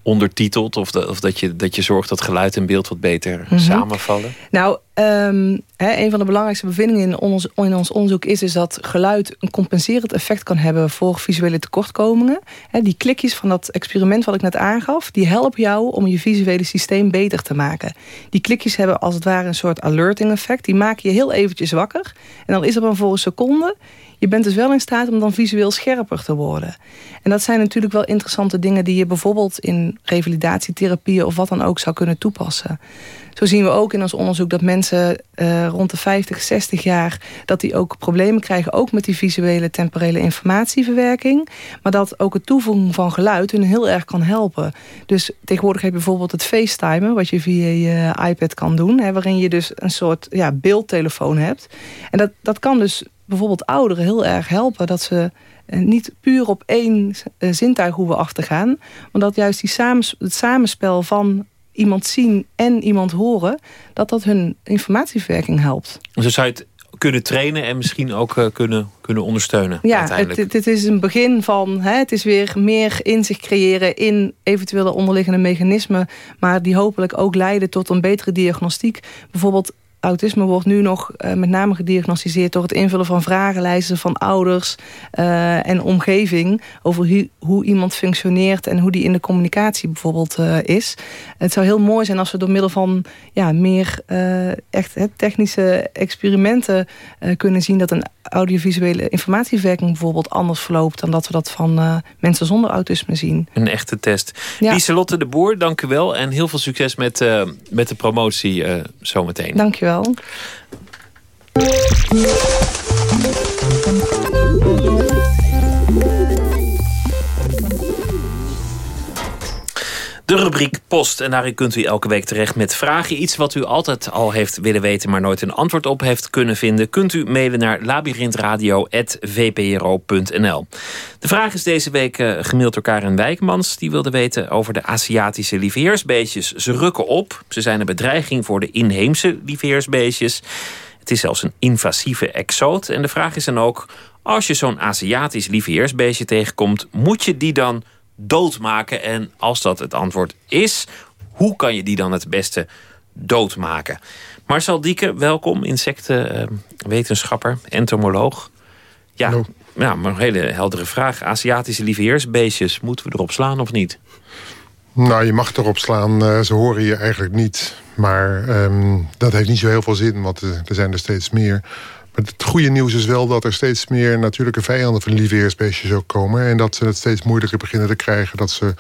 ondertitelt? Of, de, of dat, je, dat je zorgt dat geluid en beeld wat beter mm -hmm. samenvallen? Nou, um, he, een van de belangrijkste bevindingen in ons, in ons onderzoek is, is dat geluid een compenserend effect kan hebben voor visuele tekortkomingen. He, die klikjes van dat experiment wat ik net aangaf, die helpen jou om je visuele systeem beter te maken. Die klikjes hebben als het ware een soort alerting effect. Die maken je heel eventjes wakker. En dan is er dan voor een seconde je bent dus wel in staat om dan visueel scherper te worden. En dat zijn natuurlijk wel interessante dingen die je bijvoorbeeld in revalidatietherapieën of wat dan ook zou kunnen toepassen. Zo zien we ook in ons onderzoek dat mensen uh, rond de 50, 60 jaar... dat die ook problemen krijgen, ook met die visuele temporele informatieverwerking. Maar dat ook het toevoegen van geluid hun heel erg kan helpen. Dus tegenwoordig heb je bijvoorbeeld het FaceTimen... wat je via je iPad kan doen. Waarin je dus een soort ja, beeldtelefoon hebt. En dat, dat kan dus bijvoorbeeld ouderen heel erg helpen. Dat ze eh, niet puur op één eh, zintuig hoeven af te gaan. Maar dat juist die samens het samenspel van iemand zien en iemand horen... dat dat hun informatieverwerking helpt. Dus zou je het kunnen trainen en misschien ook uh, kunnen, kunnen ondersteunen. Ja, het, het, is een begin van, hè, het is weer meer inzicht creëren in eventuele onderliggende mechanismen, maar die hopelijk ook leiden tot een betere diagnostiek. Bijvoorbeeld autisme wordt nu nog uh, met name gediagnosticeerd... door het invullen van vragenlijsten van ouders uh, en omgeving... over hoe iemand functioneert en hoe die in de communicatie bijvoorbeeld uh, is. Het zou heel mooi zijn als we door middel van ja, meer echt technische experimenten... kunnen zien dat een audiovisuele informatieverwerking bijvoorbeeld anders verloopt... dan dat we dat van mensen zonder autisme zien. Een echte test. Ja. Lieselotte de Boer, dank u wel. En heel veel succes met, met de promotie zometeen. Dank je wel wel. De rubriek Post. En daarin kunt u elke week terecht met vragen. Iets wat u altijd al heeft willen weten, maar nooit een antwoord op heeft kunnen vinden. Kunt u mailen naar labyrinthradio.vpro.nl. De vraag is deze week uh, gemaild door Karen Wijkmans. Die wilde weten over de Aziatische lieveheersbeestjes. Ze rukken op. Ze zijn een bedreiging voor de inheemse lieveheersbeestjes. Het is zelfs een invasieve exoot. En de vraag is dan ook, als je zo'n Aziatisch lieveheersbeestje tegenkomt... moet je die dan doodmaken? En als dat het antwoord is, hoe kan je die dan het beste doodmaken? Marcel Dieke, welkom, insectenwetenschapper, entomoloog. Ja, ja, maar een hele heldere vraag. Aziatische lieveheersbeestjes, moeten we erop slaan of niet? Nou, je mag erop slaan. Uh, ze horen je eigenlijk niet. Maar um, dat heeft niet zo heel veel zin, want er zijn er steeds meer. Het goede nieuws is wel dat er steeds meer natuurlijke vijanden van lieveheersbeestjes ook komen. En dat ze het steeds moeilijker beginnen te krijgen. Dat ze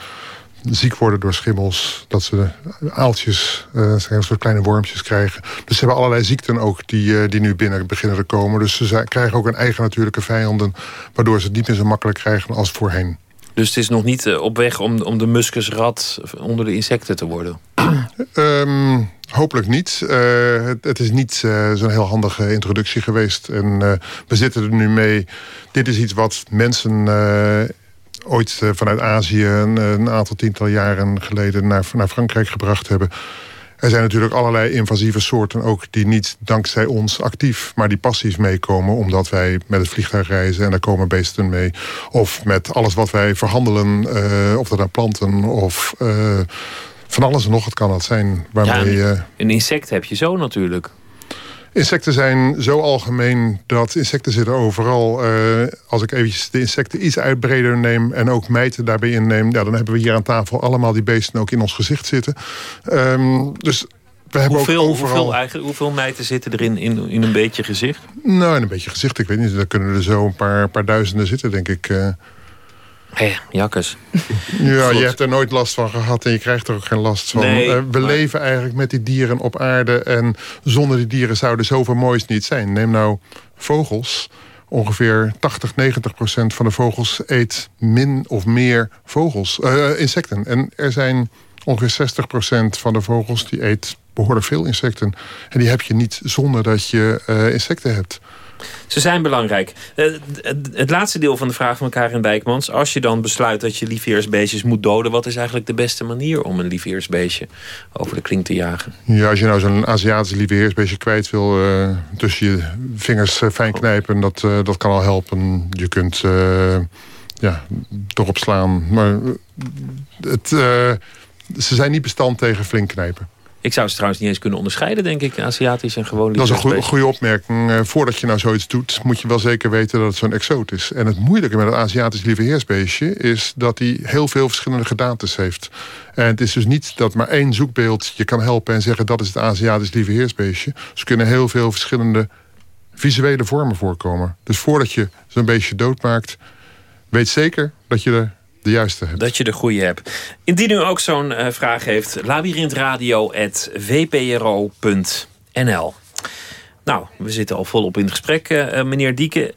ziek worden door schimmels. Dat ze aaltjes, uh, een soort kleine wormpjes krijgen. Dus ze hebben allerlei ziekten ook die, uh, die nu binnen beginnen te komen. Dus ze krijgen ook een eigen natuurlijke vijanden. Waardoor ze het niet meer zo makkelijk krijgen als voorheen. Dus het is nog niet uh, op weg om, om de muskusrat onder de insecten te worden? um, hopelijk niet. Uh, het, het, is niet uh, zo'n heel handige introductie geweest. En we zitten er nu mee. Dit is iets wat mensen ooit vanuit Azië... Een, een, aantal tientallen jaren geleden naar, naar Frankrijk gebracht hebben... Er zijn natuurlijk allerlei invasieve soorten ook die niet dankzij ons actief, maar die passief meekomen omdat wij met het vliegtuig reizen en daar komen beesten mee. Of met alles wat wij verhandelen, uh, of dat nou planten of uh, van alles en nog. Het kan dat zijn waarmee... Ja, een, een insect heb je zo natuurlijk. Insecten zijn zo algemeen dat insecten zitten overal. Uh, als ik eventjes de insecten iets uitbreder neem... en ook mijten daarbij inneem... Ja, dan hebben we hier aan tafel allemaal die beesten ook in ons gezicht zitten. Um, dus we hebben hoeveel, ook overal... hoeveel, eigenlijk, hoeveel mijten zitten er in, in, in een beetje gezicht? Nou, in een beetje gezicht. Ik weet niet, daar kunnen er zo een paar, paar duizenden zitten, denk ik... Uh, Hé, jakkes. Ja, je hebt er nooit last van gehad en je krijgt er ook geen last van. Nee, uh, we maar... leven eigenlijk met die dieren op aarde... en zonder die dieren zouden zoveel moois niet zijn. Neem nou vogels. Ongeveer 80, 90 procent van de vogels eet min of meer vogels, uh, insecten. En er zijn ongeveer 60 procent van de vogels die eet behoorlijk veel insecten. En die heb je niet zonder dat je uh, insecten hebt. Ze zijn belangrijk. Uh, het laatste deel van de vraag van Karin Wijkmans. Als je dan besluit dat je liefheersbeestjes moet doden... wat is eigenlijk de beste manier om een liefheersbeestje over de klink te jagen? Ja, als je nou zo'n Aziatisch liefheersbeestje kwijt wil... Uh, tussen je vingers uh, fijn knijpen, dat, dat kan al helpen. Je kunt ja, erop slaan. Maar het, ze zijn niet bestand tegen flink knijpen. Ik zou ze trouwens niet eens kunnen onderscheiden, denk ik. Aziatisch en gewoon Dat is een goede, goede opmerking. Uh, voordat je nou zoiets doet, moet je wel zeker weten dat het zo'n exoot is. En het moeilijke met een Aziatisch lieveheersbeestje... is dat hij heel veel verschillende gedaantes heeft. En het is dus niet dat maar één zoekbeeld je kan helpen... en zeggen dat is het Aziatisch lieveheersbeestje. Ze kunnen heel veel verschillende visuele vormen voorkomen. Dus voordat je zo'n beestje doodmaakt... weet zeker dat je er de juiste hebt. Dat je de goede hebt. Indien u ook zo'n uh, vraag heeft, labyrinthradio.vpro.nl Nou, we zitten al volop in het gesprek. Uh, meneer Dieke,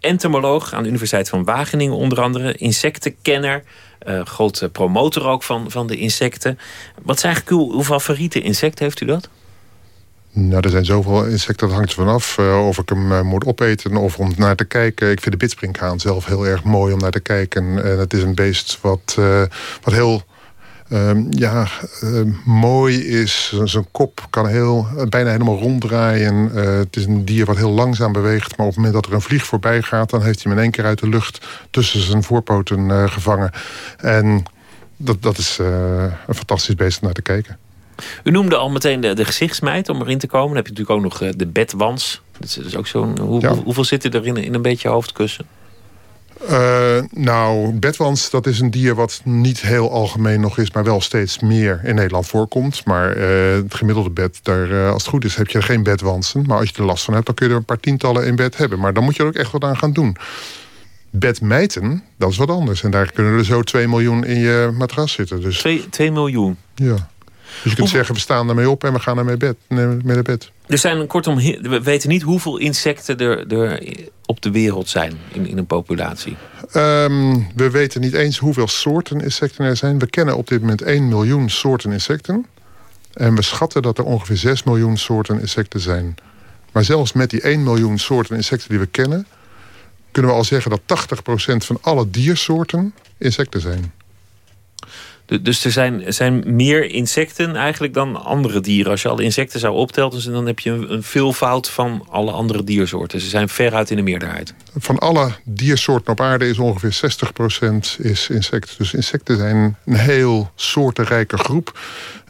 entomoloog aan de Universiteit van Wageningen onder andere. Insectenkenner, grote promotor ook van, van de insecten. Wat zijn eigenlijk uw, uw favoriete insect, heeft u dat? Nou, er zijn zoveel insecten, dat hangt er vanaf. Uh, of ik hem uh, moet opeten of om naar te kijken. Ik vind de bitsprinkhaan zelf heel erg mooi om naar te kijken. En het is een beest wat, uh, wat heel um, ja, mooi is. Zijn kop kan heel, bijna helemaal ronddraaien. het is een dier wat heel langzaam beweegt. Maar op het moment dat er een vlieg voorbij gaat... dan heeft hij hem in één keer uit de lucht tussen zijn voorpoten gevangen. En dat, dat is een fantastisch beest om naar te kijken. U noemde al meteen de, de gezichtsmijt om erin te komen. Dan heb je natuurlijk ook nog eh, de bedwans. Dat is, ook zo'n. Hoe, Hoeveel zitten er in, in een beetje hoofdkussen? Uh, nou, bedwans, dat is een dier wat niet heel algemeen nog is... maar wel steeds meer in Nederland voorkomt. Maar uh, het gemiddelde bed, daar, uh, als het goed is, heb je geen bedwansen. Maar als je er last van hebt, dan kun je er een paar tientallen in bed hebben. Maar dan moet je er ook echt wat aan gaan doen. Bedmijten, dat is wat anders. En daar kunnen er zo 2 miljoen in je matras zitten. Dus... 2 miljoen? Ja. Dus je kunt zeggen, we staan ermee op en we gaan ermee bed, met naar bed. Er zijn kortom, we weten niet hoeveel insecten er, er op de wereld zijn in, in een populatie. Um, we weten niet eens hoeveel soorten insecten er zijn. We kennen op dit moment 1 miljoen soorten insecten. En we schatten dat er ongeveer 6 miljoen soorten insecten zijn. Maar zelfs met die 1 miljoen soorten insecten die we kennen... kunnen we al zeggen dat 80% van alle diersoorten insecten zijn. Dus er zijn, zijn meer insecten eigenlijk dan andere dieren. Als je alle insecten zou optellen, dus dan heb je een, veelvoud van alle andere diersoorten. Ze zijn veruit in de meerderheid. Van alle diersoorten op aarde is ongeveer 60% is insect. Dus insecten zijn een heel soortenrijke groep.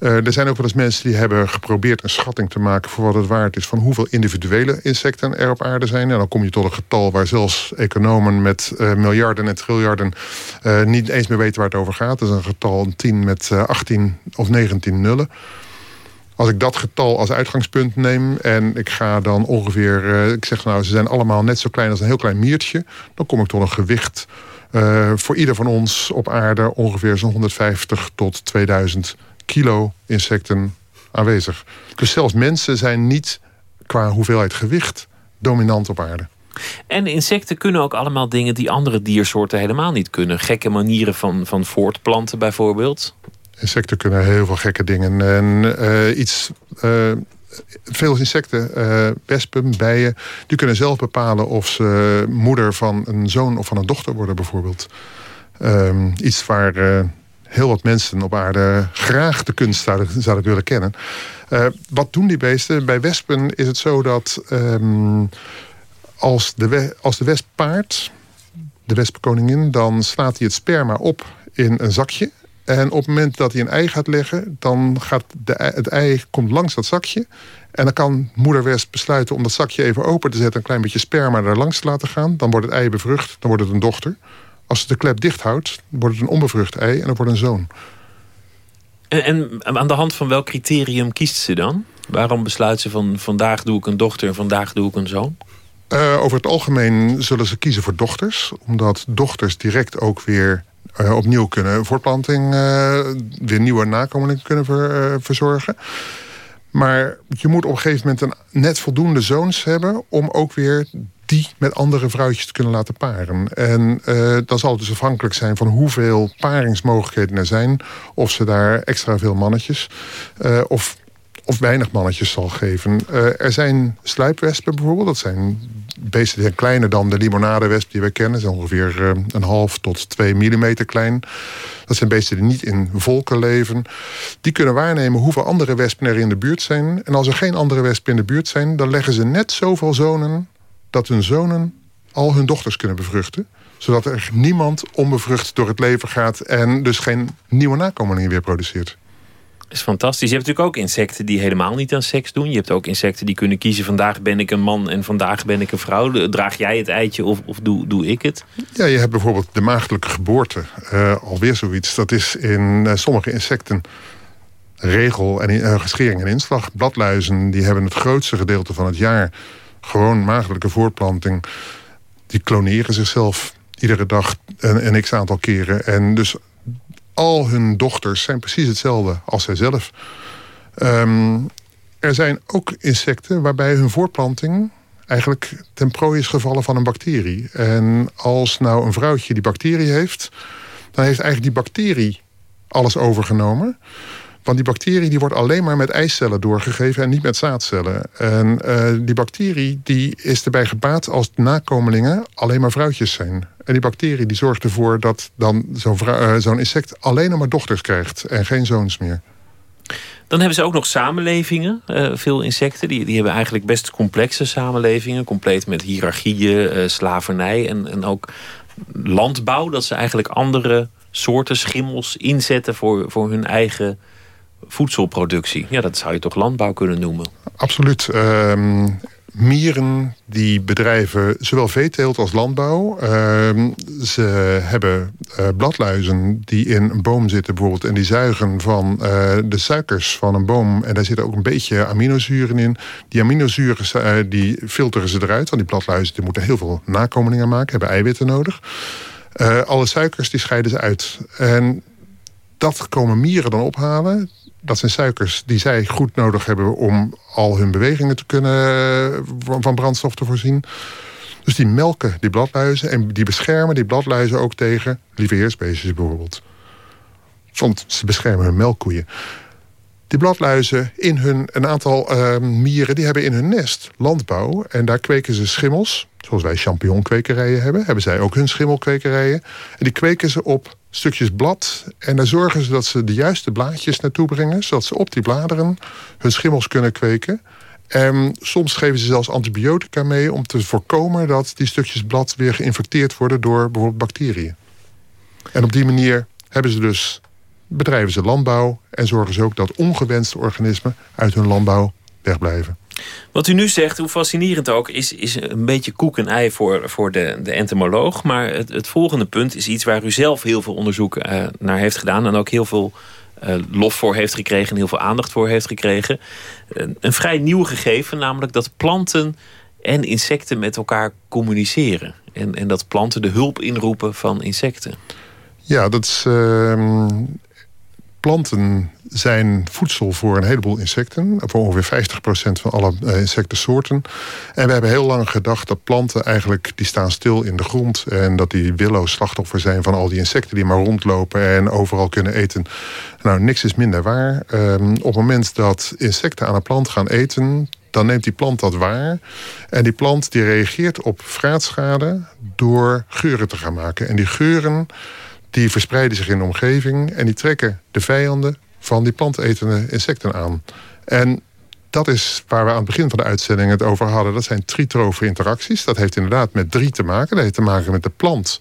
Uh, er zijn ook wel eens mensen die hebben geprobeerd een schatting te maken... voor wat het waard is van hoeveel individuele insecten er op aarde zijn. En dan kom je tot een getal waar zelfs economen met uh, miljarden en triljarden... Uh, niet eens meer weten waar het over gaat. Dat is een getal 10 met 18 of 19 nullen. Als ik dat getal als uitgangspunt neem en ik ga dan ongeveer... Ik zeg nou, ze zijn allemaal net zo klein als een heel klein miertje... dan kom ik tot een gewicht voor ieder van ons op aarde... ongeveer zo'n 150 tot 2000 kilo insecten aanwezig. Dus zelfs mensen zijn niet qua hoeveelheid gewicht dominant op aarde. En insecten kunnen ook allemaal dingen die andere diersoorten helemaal niet kunnen. Gekke manieren van, van voortplanten bijvoorbeeld. Insecten kunnen heel veel gekke dingen. En uh, iets... Uh, veel insecten, uh, wespen, bijen... die kunnen zelf bepalen of ze moeder van een zoon of van een dochter worden bijvoorbeeld. Um, iets waar heel wat mensen op aarde graag de kunst zouden, willen kennen. Uh, wat doen die beesten? Bij wespen is het zo dat um, als, de als de wesp paart, de wespenkoningin... dan slaat hij het sperma op in een zakje. En op het moment dat hij een ei gaat leggen... dan gaat de, het ei komt langs dat zakje. En dan kan moeder wesp besluiten om dat zakje even open te zetten... een klein beetje sperma er langs te laten gaan. Dan wordt het ei bevrucht, dan wordt het een dochter. Als ze de klep dicht houdt, wordt het een onbevrucht ei... en dan wordt een zoon. En, en aan de hand van welk criterium kiest ze dan? Waarom besluit ze van vandaag doe ik een dochter en vandaag doe ik een zoon? Uh, over het algemeen zullen ze kiezen voor dochters. Omdat dochters direct ook weer uh, opnieuw kunnen voortplanting... Uh, weer nieuwe nakomelingen kunnen ver, verzorgen. Maar je moet op een gegeven moment een net voldoende zoons hebben... om ook weer die met andere vrouwtjes te kunnen laten paren. En uh, dan zal dus afhankelijk zijn van hoeveel paringsmogelijkheden er zijn. Of ze daar extra veel mannetjes... Uh, of of weinig mannetjes zal geven. Uh, er zijn sluipwespen bijvoorbeeld. Dat zijn beesten die zijn kleiner dan de limonadewesp die we kennen. Ze zijn ongeveer een half tot twee millimeter klein. Dat zijn beesten die niet in volken leven. Die kunnen waarnemen hoeveel andere wespen er in de buurt zijn. En als er geen andere wespen in de buurt zijn... dan leggen ze net zoveel zonen dat hun zonen al hun dochters kunnen bevruchten zodat er niemand onbevrucht door het leven gaat... en dus geen nieuwe nakomelingen weer produceert is fantastisch. Je hebt natuurlijk ook insecten die helemaal niet aan seks doen. Je hebt ook insecten die kunnen kiezen... vandaag ben ik een man en vandaag ben ik een vrouw. Draag jij het eitje of, of doe, doe ik het? Ja, je hebt bijvoorbeeld de maagdelijke geboorte. Uh, alweer zoiets. Dat is in uh, sommige insecten regel en uh, geschering en inslag. Bladluizen die hebben het grootste gedeelte van het jaar... gewoon maagdelijke voortplanting. Die kloneren zichzelf iedere dag een, een x-aantal keren. En dus al hun dochters zijn precies hetzelfde als zijzelf. Um, er zijn ook insecten waarbij hun voortplanting eigenlijk ten prooi is gevallen van een bacterie. En als nou een vrouwtje die bacterie heeft... dan heeft eigenlijk die bacterie alles overgenomen. Want die bacterie die wordt alleen maar met eicellen doorgegeven en niet met zaadcellen. En uh, die bacterie die is erbij gebaat als nakomelingen alleen maar vrouwtjes zijn. En die bacterie die zorgt ervoor dat dan zo'n zo'n insect alleen maar dochters krijgt en geen zoons meer. Dan hebben ze ook nog samenlevingen. Uh, veel insecten die, die hebben eigenlijk best complexe samenlevingen. Compleet met hiërarchieën, slavernij en, en ook landbouw. Dat ze eigenlijk andere soorten schimmels inzetten voor, voor hun eigen voedselproductie. Ja, dat zou je toch landbouw kunnen noemen? Absoluut. Uh, mieren die bedrijven zowel veeteelt als landbouw. Uh, ze hebben uh, bladluizen die in een boom zitten bijvoorbeeld... en die zuigen van uh, de suikers van een boom. En daar zitten ook een beetje aminozuren in. Die aminozuren eh, die filteren ze eruit. Want die bladluizen die moeten heel veel nakomelingen maken. Hebben eiwitten nodig. alle suikers die scheiden ze uit. En dat komen mieren dan ophalen dat zijn suikers die zij goed nodig hebben om al hun bewegingen te kunnen van brandstof te voorzien. Dus die melken die bladluizen en die beschermen die bladluizen ook tegen lieveheersbeestjes bijvoorbeeld. Want ze beschermen hun melkkoeien. Die bladluizen in hun, een aantal uh, mieren, die hebben in hun nest landbouw. En daar kweken ze schimmels. Zoals wij champignonkwekerijen hebben, hebben zij ook hun schimmelkwekerijen. En die kweken ze op stukjes blad. En daar zorgen ze dat ze de juiste blaadjes naartoe brengen... zodat ze op die bladeren hun schimmels kunnen kweken. En soms geven ze zelfs antibiotica mee... om te voorkomen dat die stukjes blad weer geïnfecteerd worden... door bijvoorbeeld bacteriën. En op die manier hebben ze dus, bedrijven ze landbouw... en zorgen ze ook dat ongewenste organismen uit hun landbouw wegblijven. Wat u nu zegt, hoe fascinerend ook, is, is een beetje koek en ei voor, voor de, de entomoloog. Maar het, het volgende punt is iets waar u zelf heel veel onderzoek uh, naar heeft gedaan. En ook heel veel uh, lof voor heeft gekregen en heel veel aandacht voor heeft gekregen. Een, vrij nieuw gegeven, namelijk dat planten en insecten met elkaar communiceren. En, en dat planten de hulp inroepen van insecten. Ja, dat is... Planten zijn voedsel voor een heleboel insecten. Voor ongeveer 50% van alle uh, insectensoorten. En we hebben heel lang gedacht dat planten eigenlijk... die staan stil in de grond. En dat die willows slachtoffer zijn van al die insecten... die maar rondlopen en overal kunnen eten. Nou, niks is minder waar. Um, op het moment dat insecten aan een plant gaan eten dan neemt die plant dat waar. En die plant die reageert op vraatschade door geuren te gaan maken. En die geuren die verspreiden zich in de omgeving... en die trekken de vijanden van die plantetende insecten aan. En dat is waar we aan het begin van de uitzending het over hadden. Dat zijn tritrofe interacties. Dat heeft inderdaad met drie te maken. Dat heeft te maken met de plant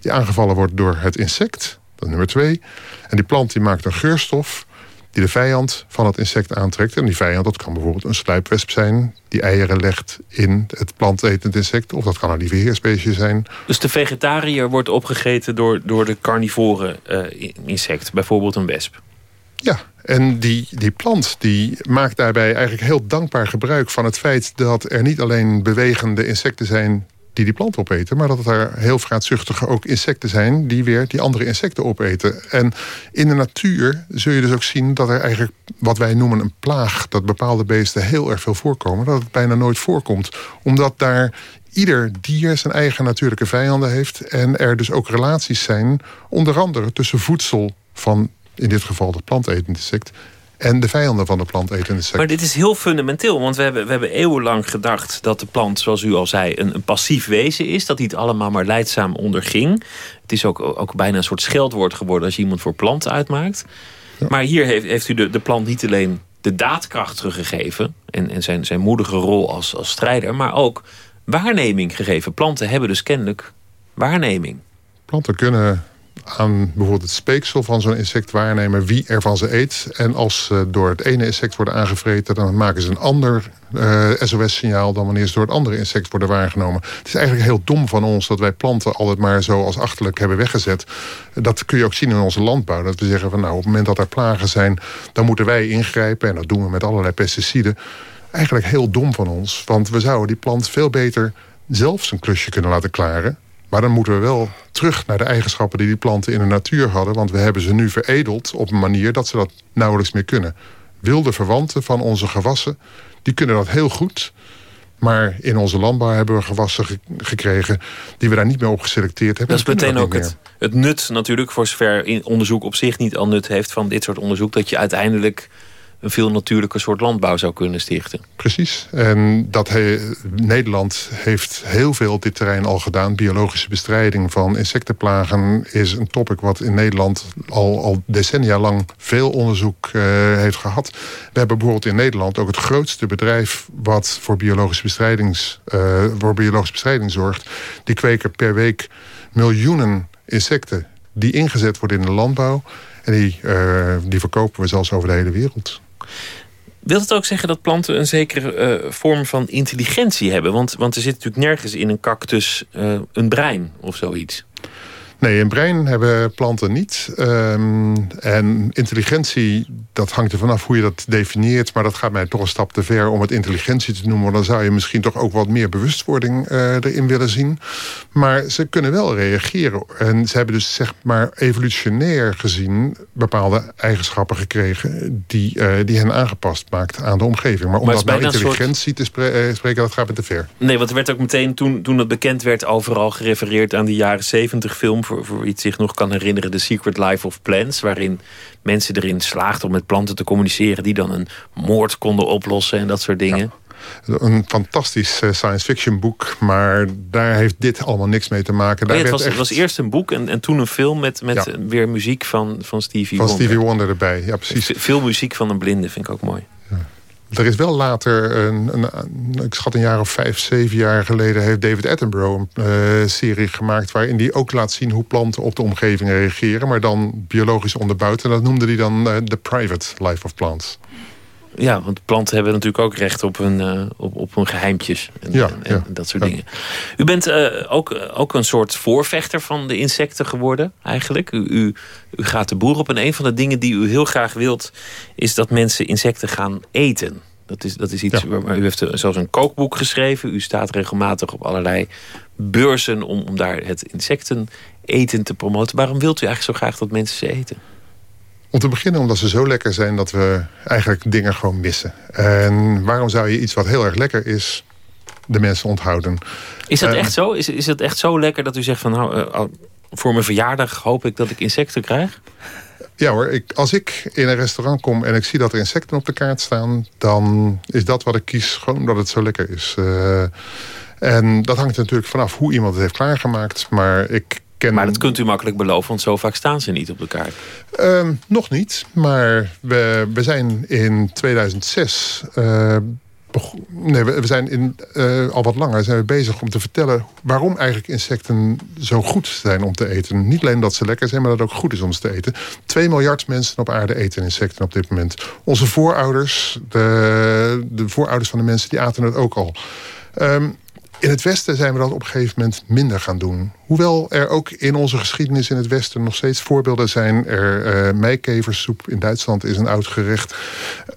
die aangevallen wordt door het insect. Dat nummer twee. En die plant die maakt een geurstof die de vijand van het insect aantrekt. En die vijand, dat kan bijvoorbeeld een sluipwesp zijn... die eieren legt in het plantetend insect. Of dat kan een lieveheersbeestje zijn. Dus de vegetariër wordt opgegeten door, door de carnivore uh, insect. Bijvoorbeeld een wesp. Ja, en die, die plant die maakt daarbij eigenlijk heel dankbaar gebruik van het feit... dat er niet alleen bewegende insecten zijn die die plant opeten... maar dat er heel vraatzuchtige ook insecten zijn... die weer die andere insecten opeten. En in de natuur zul je dus ook zien dat er eigenlijk... wat wij noemen een plaag, dat bepaalde beesten heel erg veel voorkomen... dat het bijna nooit voorkomt. Omdat daar ieder dier zijn eigen natuurlijke vijanden heeft... en er dus ook relaties zijn, onder andere tussen voedsel van in dit geval de plantetend insect en de vijanden van de plantetende insect. Maar dit is heel fundamenteel, want we hebben, we hebben eeuwenlang gedacht... dat de plant, zoals u al zei, een, een passief wezen is. Dat hij het allemaal maar leidzaam onderging. Het is ook, ook bijna een soort scheldwoord geworden... als je iemand voor plant uitmaakt. Maar hier heeft, heeft u de, de plant niet alleen de daadkracht teruggegeven... en, en zijn, zijn moedige rol als, als strijder... maar ook waarneming gegeven. Planten hebben dus kennelijk waarneming. Planten kunnen aan bijvoorbeeld het speeksel van zo'n insect waarnemen wie er van ze eet. En als ze door het ene insect worden aangevreten... dan maken ze een ander uh, eh, SOS-signaal dan wanneer ze door het andere insect worden waargenomen. Het is eigenlijk heel dom van ons dat wij planten altijd maar zo als achterlijk hebben weggezet. Dat kun je ook zien in onze landbouw. Dat we zeggen van nou op het moment dat er plagen zijn... dan moeten wij ingrijpen en dat doen we met allerlei pesticiden. Eigenlijk heel dom van ons. Want we zouden die plant veel beter zelf zijn klusje kunnen laten klaren maar dan moeten we wel terug naar de eigenschappen die die planten in de natuur hadden. Want we hebben ze nu veredeld op een manier dat ze dat nauwelijks meer kunnen. Wilde verwanten van onze gewassen, die kunnen dat heel goed. Maar in onze landbouw hebben we gewassen gekregen... die we daar niet meer op geselecteerd hebben. Dat is meteen ook het, het nut natuurlijk... voor zover onderzoek op zich niet al nut heeft van dit soort onderzoek... dat je uiteindelijk een veel natuurlijke soort landbouw zou kunnen stichten. Precies. En dat Nederland heeft heel veel op dit terrein al gedaan. Biologische bestrijding van insectenplagen is een topic... wat in Nederland al, al decennia lang veel onderzoek uh, heeft gehad. We hebben bijvoorbeeld in Nederland ook het grootste bedrijf... wat voor biologische, bestrijdings, uh, voor biologische bestrijding zorgt. Die kweken per week miljoenen insecten die ingezet worden in de landbouw. En die, uh, die verkopen we zelfs over de hele wereld. Wilt het ook zeggen dat planten een zekere uh, vorm van intelligentie hebben? Want, want er zit natuurlijk nergens in een cactus uh, een brein of zoiets. Nee, een brein hebben planten niet. Um, en intelligentie, dat hangt er vanaf hoe je dat definieert. Maar dat gaat mij toch een stap te ver om het intelligentie te noemen. Want dan zou je misschien toch ook wat meer bewustwording uh, erin willen zien. Maar ze kunnen wel reageren. En ze hebben dus zeg maar evolutionair gezien... bepaalde eigenschappen gekregen die, uh, die hen aangepast maakt aan de omgeving. Maar om maar dat nou intelligentie soort... te spreken, dat gaat me te ver. Nee, want er werd ook meteen toen, toen het bekend werd... overal gerefereerd aan die jaren 70 film voor, het zich nog kan herinneren... The Secret Life of Plants... waarin mensen erin slaagden om met planten te communiceren... die dan een moord konden oplossen en dat soort dingen. Een fantastisch uh, science fiction boek, maar daar heeft dit allemaal niks mee te maken. Daar het, was, echt... het, was, eerst een boek en, en toen een film met, met ja. weer muziek van, van Stevie van Wonder. Stevie Wonder erbij, ja precies. Veel muziek van een blinde vind ik ook mooi. Er is wel later, een, een, ik schat een jaar of vijf, zeven jaar geleden... heeft David Attenborough een uh, serie gemaakt... waarin hij ook laat zien hoe planten op de omgeving reageren... maar dan biologisch onderbouwd. En dat noemde hij dan uh, The Private Life of Plants. Ja, want planten hebben natuurlijk ook recht op hun, uh, op, op hun geheimtjes. En, ja, en, en dat soort ja. dingen. U bent uh, ook, ook een soort voorvechter van de insecten geworden, eigenlijk. U, u, u gaat de boer op. En een van de dingen die u heel graag wilt... is dat mensen insecten gaan eten. Dat is, dat is iets ja. waar u heeft zelfs een kookboek geschreven. U staat regelmatig op allerlei beurzen... om, om daar het insecten eten te promoten. Waarom wilt u eigenlijk zo graag dat mensen ze eten? Om te beginnen omdat ze zo lekker zijn dat we eigenlijk dingen gewoon missen. En waarom zou je iets wat heel erg lekker is, de mensen onthouden? Is dat uh, echt zo? Is, is het echt zo lekker dat u zegt van nou, uh, voor mijn verjaardag hoop ik dat ik insecten krijg? Ja hoor, ik, als ik in een restaurant kom en ik zie dat er insecten op de kaart staan... dan is dat wat ik kies, gewoon omdat het zo lekker is. Uh, en dat hangt natuurlijk vanaf hoe iemand het heeft klaargemaakt. Maar ik Ken... Maar dat kunt u makkelijk beloven, want zo vaak staan ze niet op de kaart. Uh, nog niet, maar we, we zijn in 2006... Uh, nee, we, we zijn in, uh, al wat langer zijn we bezig om te vertellen... waarom eigenlijk insecten zo goed zijn om te eten. Niet alleen dat ze lekker zijn, maar dat het ook goed is om ze te eten. 2 miljard mensen op aarde eten insecten op dit moment. Onze voorouders, de, de voorouders van de mensen, die aten het ook al. Um, in het Westen zijn we dat op een gegeven moment minder gaan doen. Hoewel er ook in onze geschiedenis in het Westen nog steeds voorbeelden zijn. Er uh, meikeverssoep in Duitsland is een oud gerecht.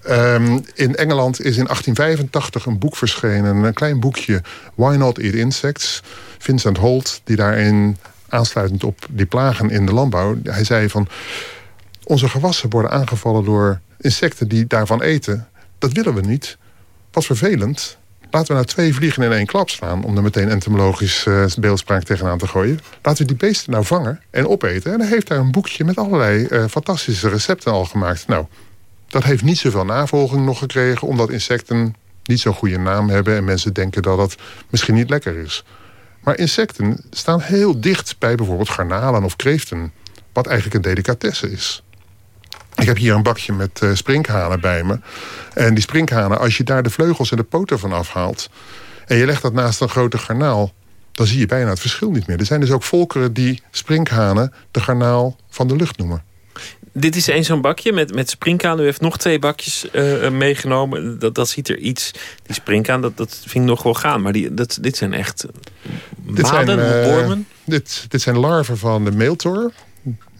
Um, in Engeland is in 1885 een boek verschenen. Een klein boekje, Why Not Eat Insects? Vincent Holt, die daarin aansluitend op die plagen in de landbouw... hij zei van, onze gewassen worden aangevallen door insecten die daarvan eten. Dat willen we niet. Wat vervelend, Laten we nou twee vliegen in één klap slaan... om er meteen entomologisch uh, beeldspraak tegenaan te gooien. Laten we die beesten nou vangen en opeten. En hij heeft daar een boekje met allerlei uh, fantastische recepten al gemaakt. Nou, dat heeft niet zoveel navolging nog gekregen... omdat insecten niet zo'n goede naam hebben... en mensen denken dat het misschien niet lekker is. Maar insecten staan heel dicht bij bijvoorbeeld garnalen of kreeften... wat eigenlijk een delicatesse is. Ik heb hier een bakje met uh, sprinkhanen bij me. En die sprinkhanen, als je daar de vleugels en de poten van afhaalt... en je legt dat naast een grote garnaal... dan zie je bijna het verschil niet meer. Er zijn dus ook volkeren die sprinkhanen de garnaal van de lucht noemen. Dit is één zo'n bakje met, met. U heeft nog twee bakjes uh, meegenomen. Dat, dat ziet er iets... Die sprinkhaan, dat, dat vind ik nog wel gaan. Maar die, dat, dit zijn echt dit maden, zijn, uh, wormen. Dit, dit zijn larven van de meeltor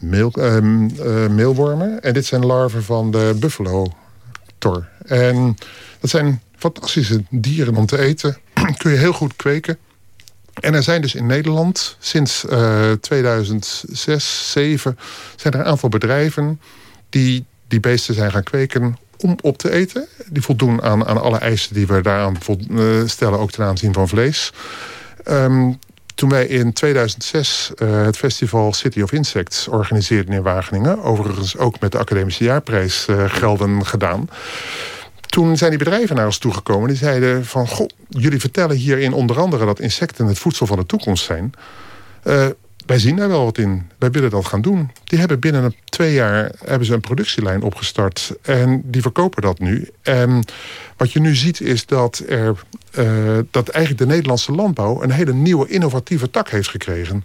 meel, uh, uh, meelwormen. En dit zijn larven van de buffalo-tor. En dat zijn fantastische dieren om te eten. Kun je heel goed kweken. En er zijn dus in Nederland sinds uh, 2006, 2007... zijn er een aantal bedrijven die die beesten zijn gaan kweken om op te eten. Die voldoen aan, aan alle eisen die we daaraan stellen, ook ten aanzien van vlees. Um, toen wij in 2006 uh, het festival City of Insects organiseerden in Wageningen... overigens ook met de academische jaarprijs uh, gelden gedaan... toen zijn die bedrijven naar ons toegekomen. Die zeiden van, goh, jullie vertellen hierin onder andere... dat insecten het voedsel van de toekomst zijn... Wij zien daar wel wat in. Wij willen dat gaan doen. Die hebben binnen een twee jaar hebben ze een productielijn opgestart. En die verkopen dat nu. En wat je nu ziet is dat, er, uh, dat eigenlijk de Nederlandse landbouw... een hele nieuwe innovatieve tak heeft gekregen.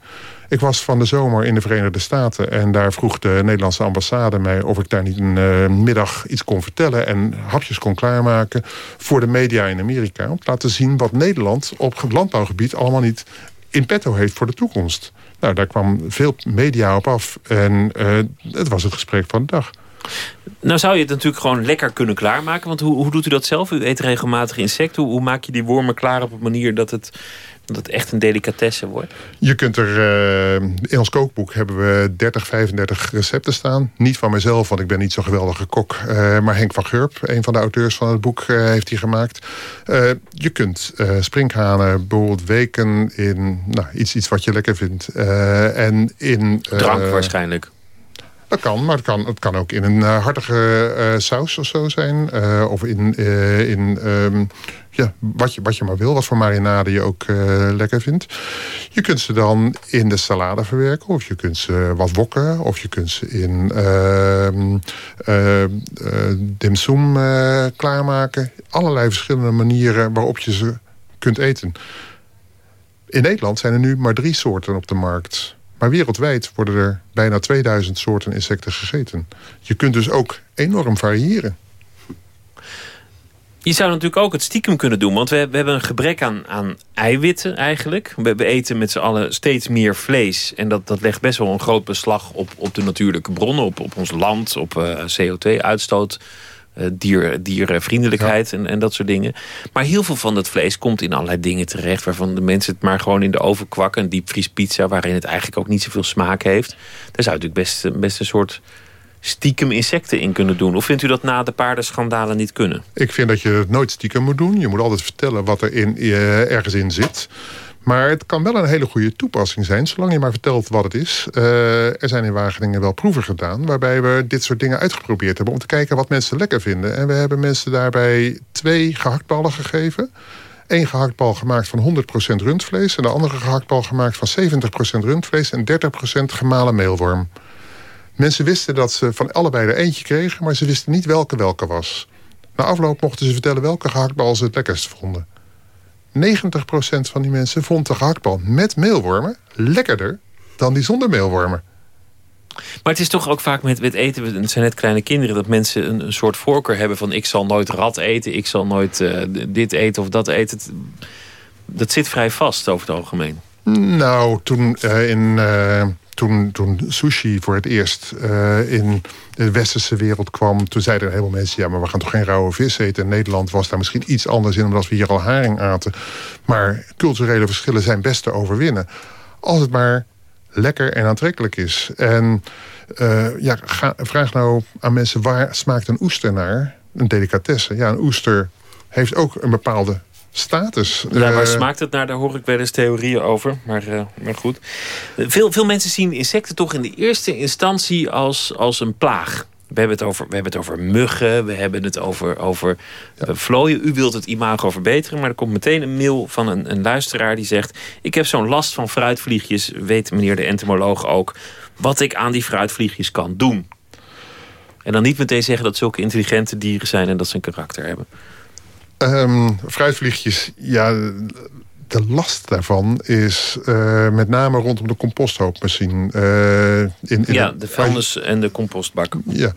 Ik was van de zomer in de Verenigde Staten... en daar vroeg de Nederlandse ambassade mij... of ik daar niet een uh, middag iets kon vertellen... en hapjes kon klaarmaken voor de media in Amerika... om te laten zien wat Nederland op landbouwgebied... allemaal niet in petto heeft voor de toekomst. Nou, daar kwam veel media op af. En uh, het was het gesprek van de dag. Nou zou je het natuurlijk gewoon lekker kunnen klaarmaken. Want hoe, hoe doet u dat zelf? U eet regelmatig insecten. Hoe, hoe maak je die wormen klaar op een manier dat het dat het echt een delicatesse wordt? Je kunt er... Uh, in ons kookboek hebben we 30, 35 recepten staan. Niet van mezelf, want ik ben niet zo'n geweldige kok. Uh, maar Henk van Gurp, een van de auteurs van het boek, uh, heeft die gemaakt. je kunt sprinkhanen bijvoorbeeld weken in nou, iets, iets wat je lekker vindt. en in... Drank waarschijnlijk. Dat kan, maar het kan, het kan ook in een hartige uh, saus of zo zijn. Uh, of in, in um, ja, wat, je, wat je maar wil, wat voor marinade je ook lekker vindt. Je kunt ze dan in de salade verwerken. Of je kunt ze wat wokken. Of je kunt ze in ehm, dimsum klaarmaken. Allerlei verschillende manieren waarop je ze kunt eten. In Nederland zijn er nu maar drie soorten op de markt. Maar wereldwijd worden er bijna 2000 soorten insecten gegeten. Je kunt dus ook enorm variëren. Je zou natuurlijk ook het stiekem kunnen doen. Want we, we hebben een gebrek aan, aan eiwitten eigenlijk. We, we eten met z'n allen steeds meer vlees. En dat, dat legt best wel een groot beslag op, op de natuurlijke bronnen. Op, op ons land, op uh, eh, CO2-uitstoot. Eh, dier, diervriendelijkheid en, en dat soort dingen. Maar heel veel van dat vlees komt in allerlei dingen terecht... waarvan de mensen het maar gewoon in de oven kwakken. Een diepvriespizza waarin het eigenlijk ook niet zoveel smaak heeft. Daar zou natuurlijk best, best een soort stiekem insecten in kunnen doen? Of vindt u dat na de paardenschandalen niet kunnen? Ik vind dat je het nooit stiekem moet doen. Je moet altijd vertellen wat er in, uh, ergens in zit. Maar het kan wel een hele goede toepassing zijn, zolang je maar vertelt wat het is. Uh, er zijn in Wageningen wel proeven gedaan, waarbij we dit soort dingen uitgeprobeerd hebben... om te kijken wat mensen lekker vinden. En we hebben mensen daarbij twee gehaktballen gegeven. Eén gehaktbal gemaakt van 100% rundvlees... en de andere gehaktbal gemaakt van 70% rundvlees en 30% gemalen meelworm. Mensen wisten dat ze van allebei er eentje kregen... maar ze wisten niet welke welke was. Na afloop mochten ze vertellen welke gehaktbal ze het lekkerst vonden. 90% van die mensen vond de gehaktbal met meelwormen lekkerder dan die zonder meelwormen. Maar het is toch ook vaak met, met eten, het zijn net kleine kinderen... dat mensen een, een soort voorkeur hebben van... ik zal nooit rat eten, ik zal nooit uh, dit eten of dat eten. Dat zit vrij vast over het algemeen. Nou, toen uh, in... Uh, toen, toen sushi voor het eerst uh, in de westerse wereld kwam... toen zeiden een heleboel mensen... ja, maar we gaan toch geen rauwe vis eten. In Nederland was daar misschien iets anders in... omdat we hier al haring aten. Maar culturele verschillen zijn best te overwinnen. Als het maar lekker en aantrekkelijk is. En uh, ja, vraag nou aan mensen... waar smaakt een oester naar? Een delicatesse. Ja, een oester heeft ook een bepaalde status. Ja, waar uh, smaakt het naar? Daar hoor ik wel eens theorieën over. Maar, uh, maar goed. Veel, veel mensen zien insecten toch in de eerste instantie als, als een plaag. We hebben, het over, we hebben het over muggen, we hebben het over, over ja. uh, vlooien. U wilt het imago verbeteren, maar er komt meteen een mail van een, een luisteraar die zegt... ik heb zo'n last van fruitvliegjes, weet meneer de entomoloog ook... wat ik aan die fruitvliegjes kan doen. En dan niet meteen zeggen dat zulke intelligente dieren zijn en dat ze een karakter hebben. Um, fruitvliegjes, ja, de last daarvan is uh, met name rondom de composthoopmachine. Uh, in, in ja, de vuilnis en de compostbak. Ja,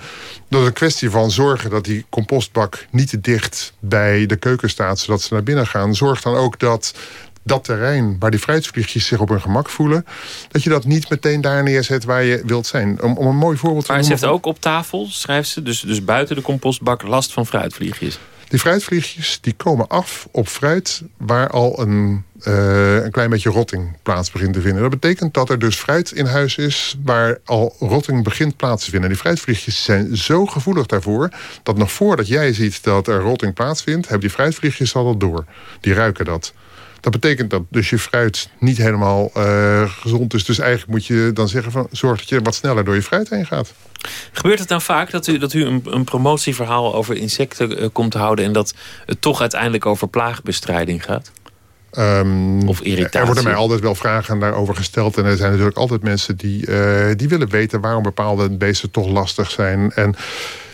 dat is een kwestie van zorgen dat die compostbak niet te dicht bij de keuken staat... zodat ze naar binnen gaan. Zorg dan ook dat dat terrein waar die fruitvliegjes zich op hun gemak voelen... dat je dat niet meteen daar neerzet waar je wilt zijn. Om, om een mooi voorbeeld te Maar ze heeft ook op tafel, schrijft ze, dus, dus buiten de compostbak... last van fruitvliegjes. Die fruitvliegjes die komen af op fruit waar al een, uh, een klein beetje rotting plaats begint te vinden. Dat betekent dat er dus fruit in huis is waar al rotting begint plaats te vinden. En die fruitvliegjes zijn zo gevoelig daarvoor dat nog voordat jij ziet dat er rotting plaatsvindt, hebben die fruitvliegjes al dat door. Die ruiken dat. Dat betekent dat dus je fruit niet helemaal uh, gezond is. Dus eigenlijk moet je dan zeggen van zorg dat je wat sneller door je fruit heen gaat. Gebeurt het dan vaak dat u, dat u een, een promotieverhaal over insecten uh, komt te houden... en dat het toch uiteindelijk over plaagbestrijding gaat? Um, of irritatie? Er worden mij altijd wel vragen daarover gesteld. En er zijn natuurlijk altijd mensen die, uh, die willen weten... waarom bepaalde beesten toch lastig zijn. En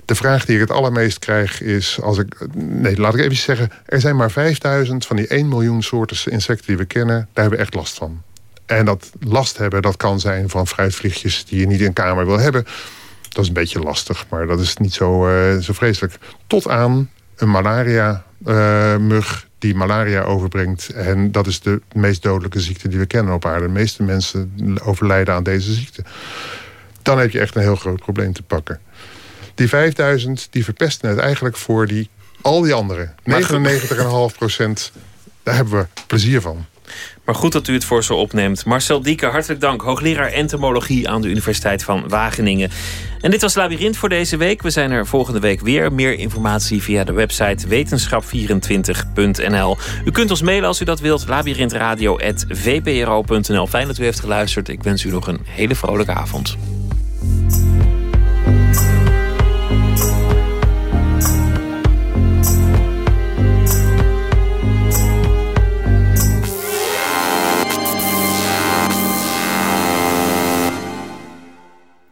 de vraag die ik het allermeest krijg is... Als ik, nee, laat ik even zeggen. Er zijn maar 5000 van die 1 miljoen soorten insecten die we kennen. Daar hebben we echt last van. En dat last hebben, dat kan zijn van fruitvliegjes... die je niet in kamer wil hebben. Dat is een beetje lastig, maar dat is niet zo, uh, zo vreselijk. Tot aan een malaria-mug uh, die malaria overbrengt. En dat is de meest dodelijke ziekte die we kennen op aarde. De meeste mensen overlijden aan deze ziekte. Dan heb je echt een heel groot probleem te pakken. Die 5000 die verpesten het eigenlijk voor die, al die anderen. 99,5 procent, daar hebben we plezier van. Maar goed dat u het voor zo opneemt. Marcel Dieke, hartelijk dank. Hoogleraar entomologie aan de Universiteit van Wageningen. En dit was Labyrinth voor deze week. We zijn er volgende week weer. Meer informatie via de website wetenschap24.nl. U kunt ons mailen als u dat wilt. labyrinthradio.vpro.nl Fijn dat u heeft geluisterd. Ik wens u nog een hele vrolijke avond.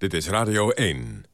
Dit is Radio 1.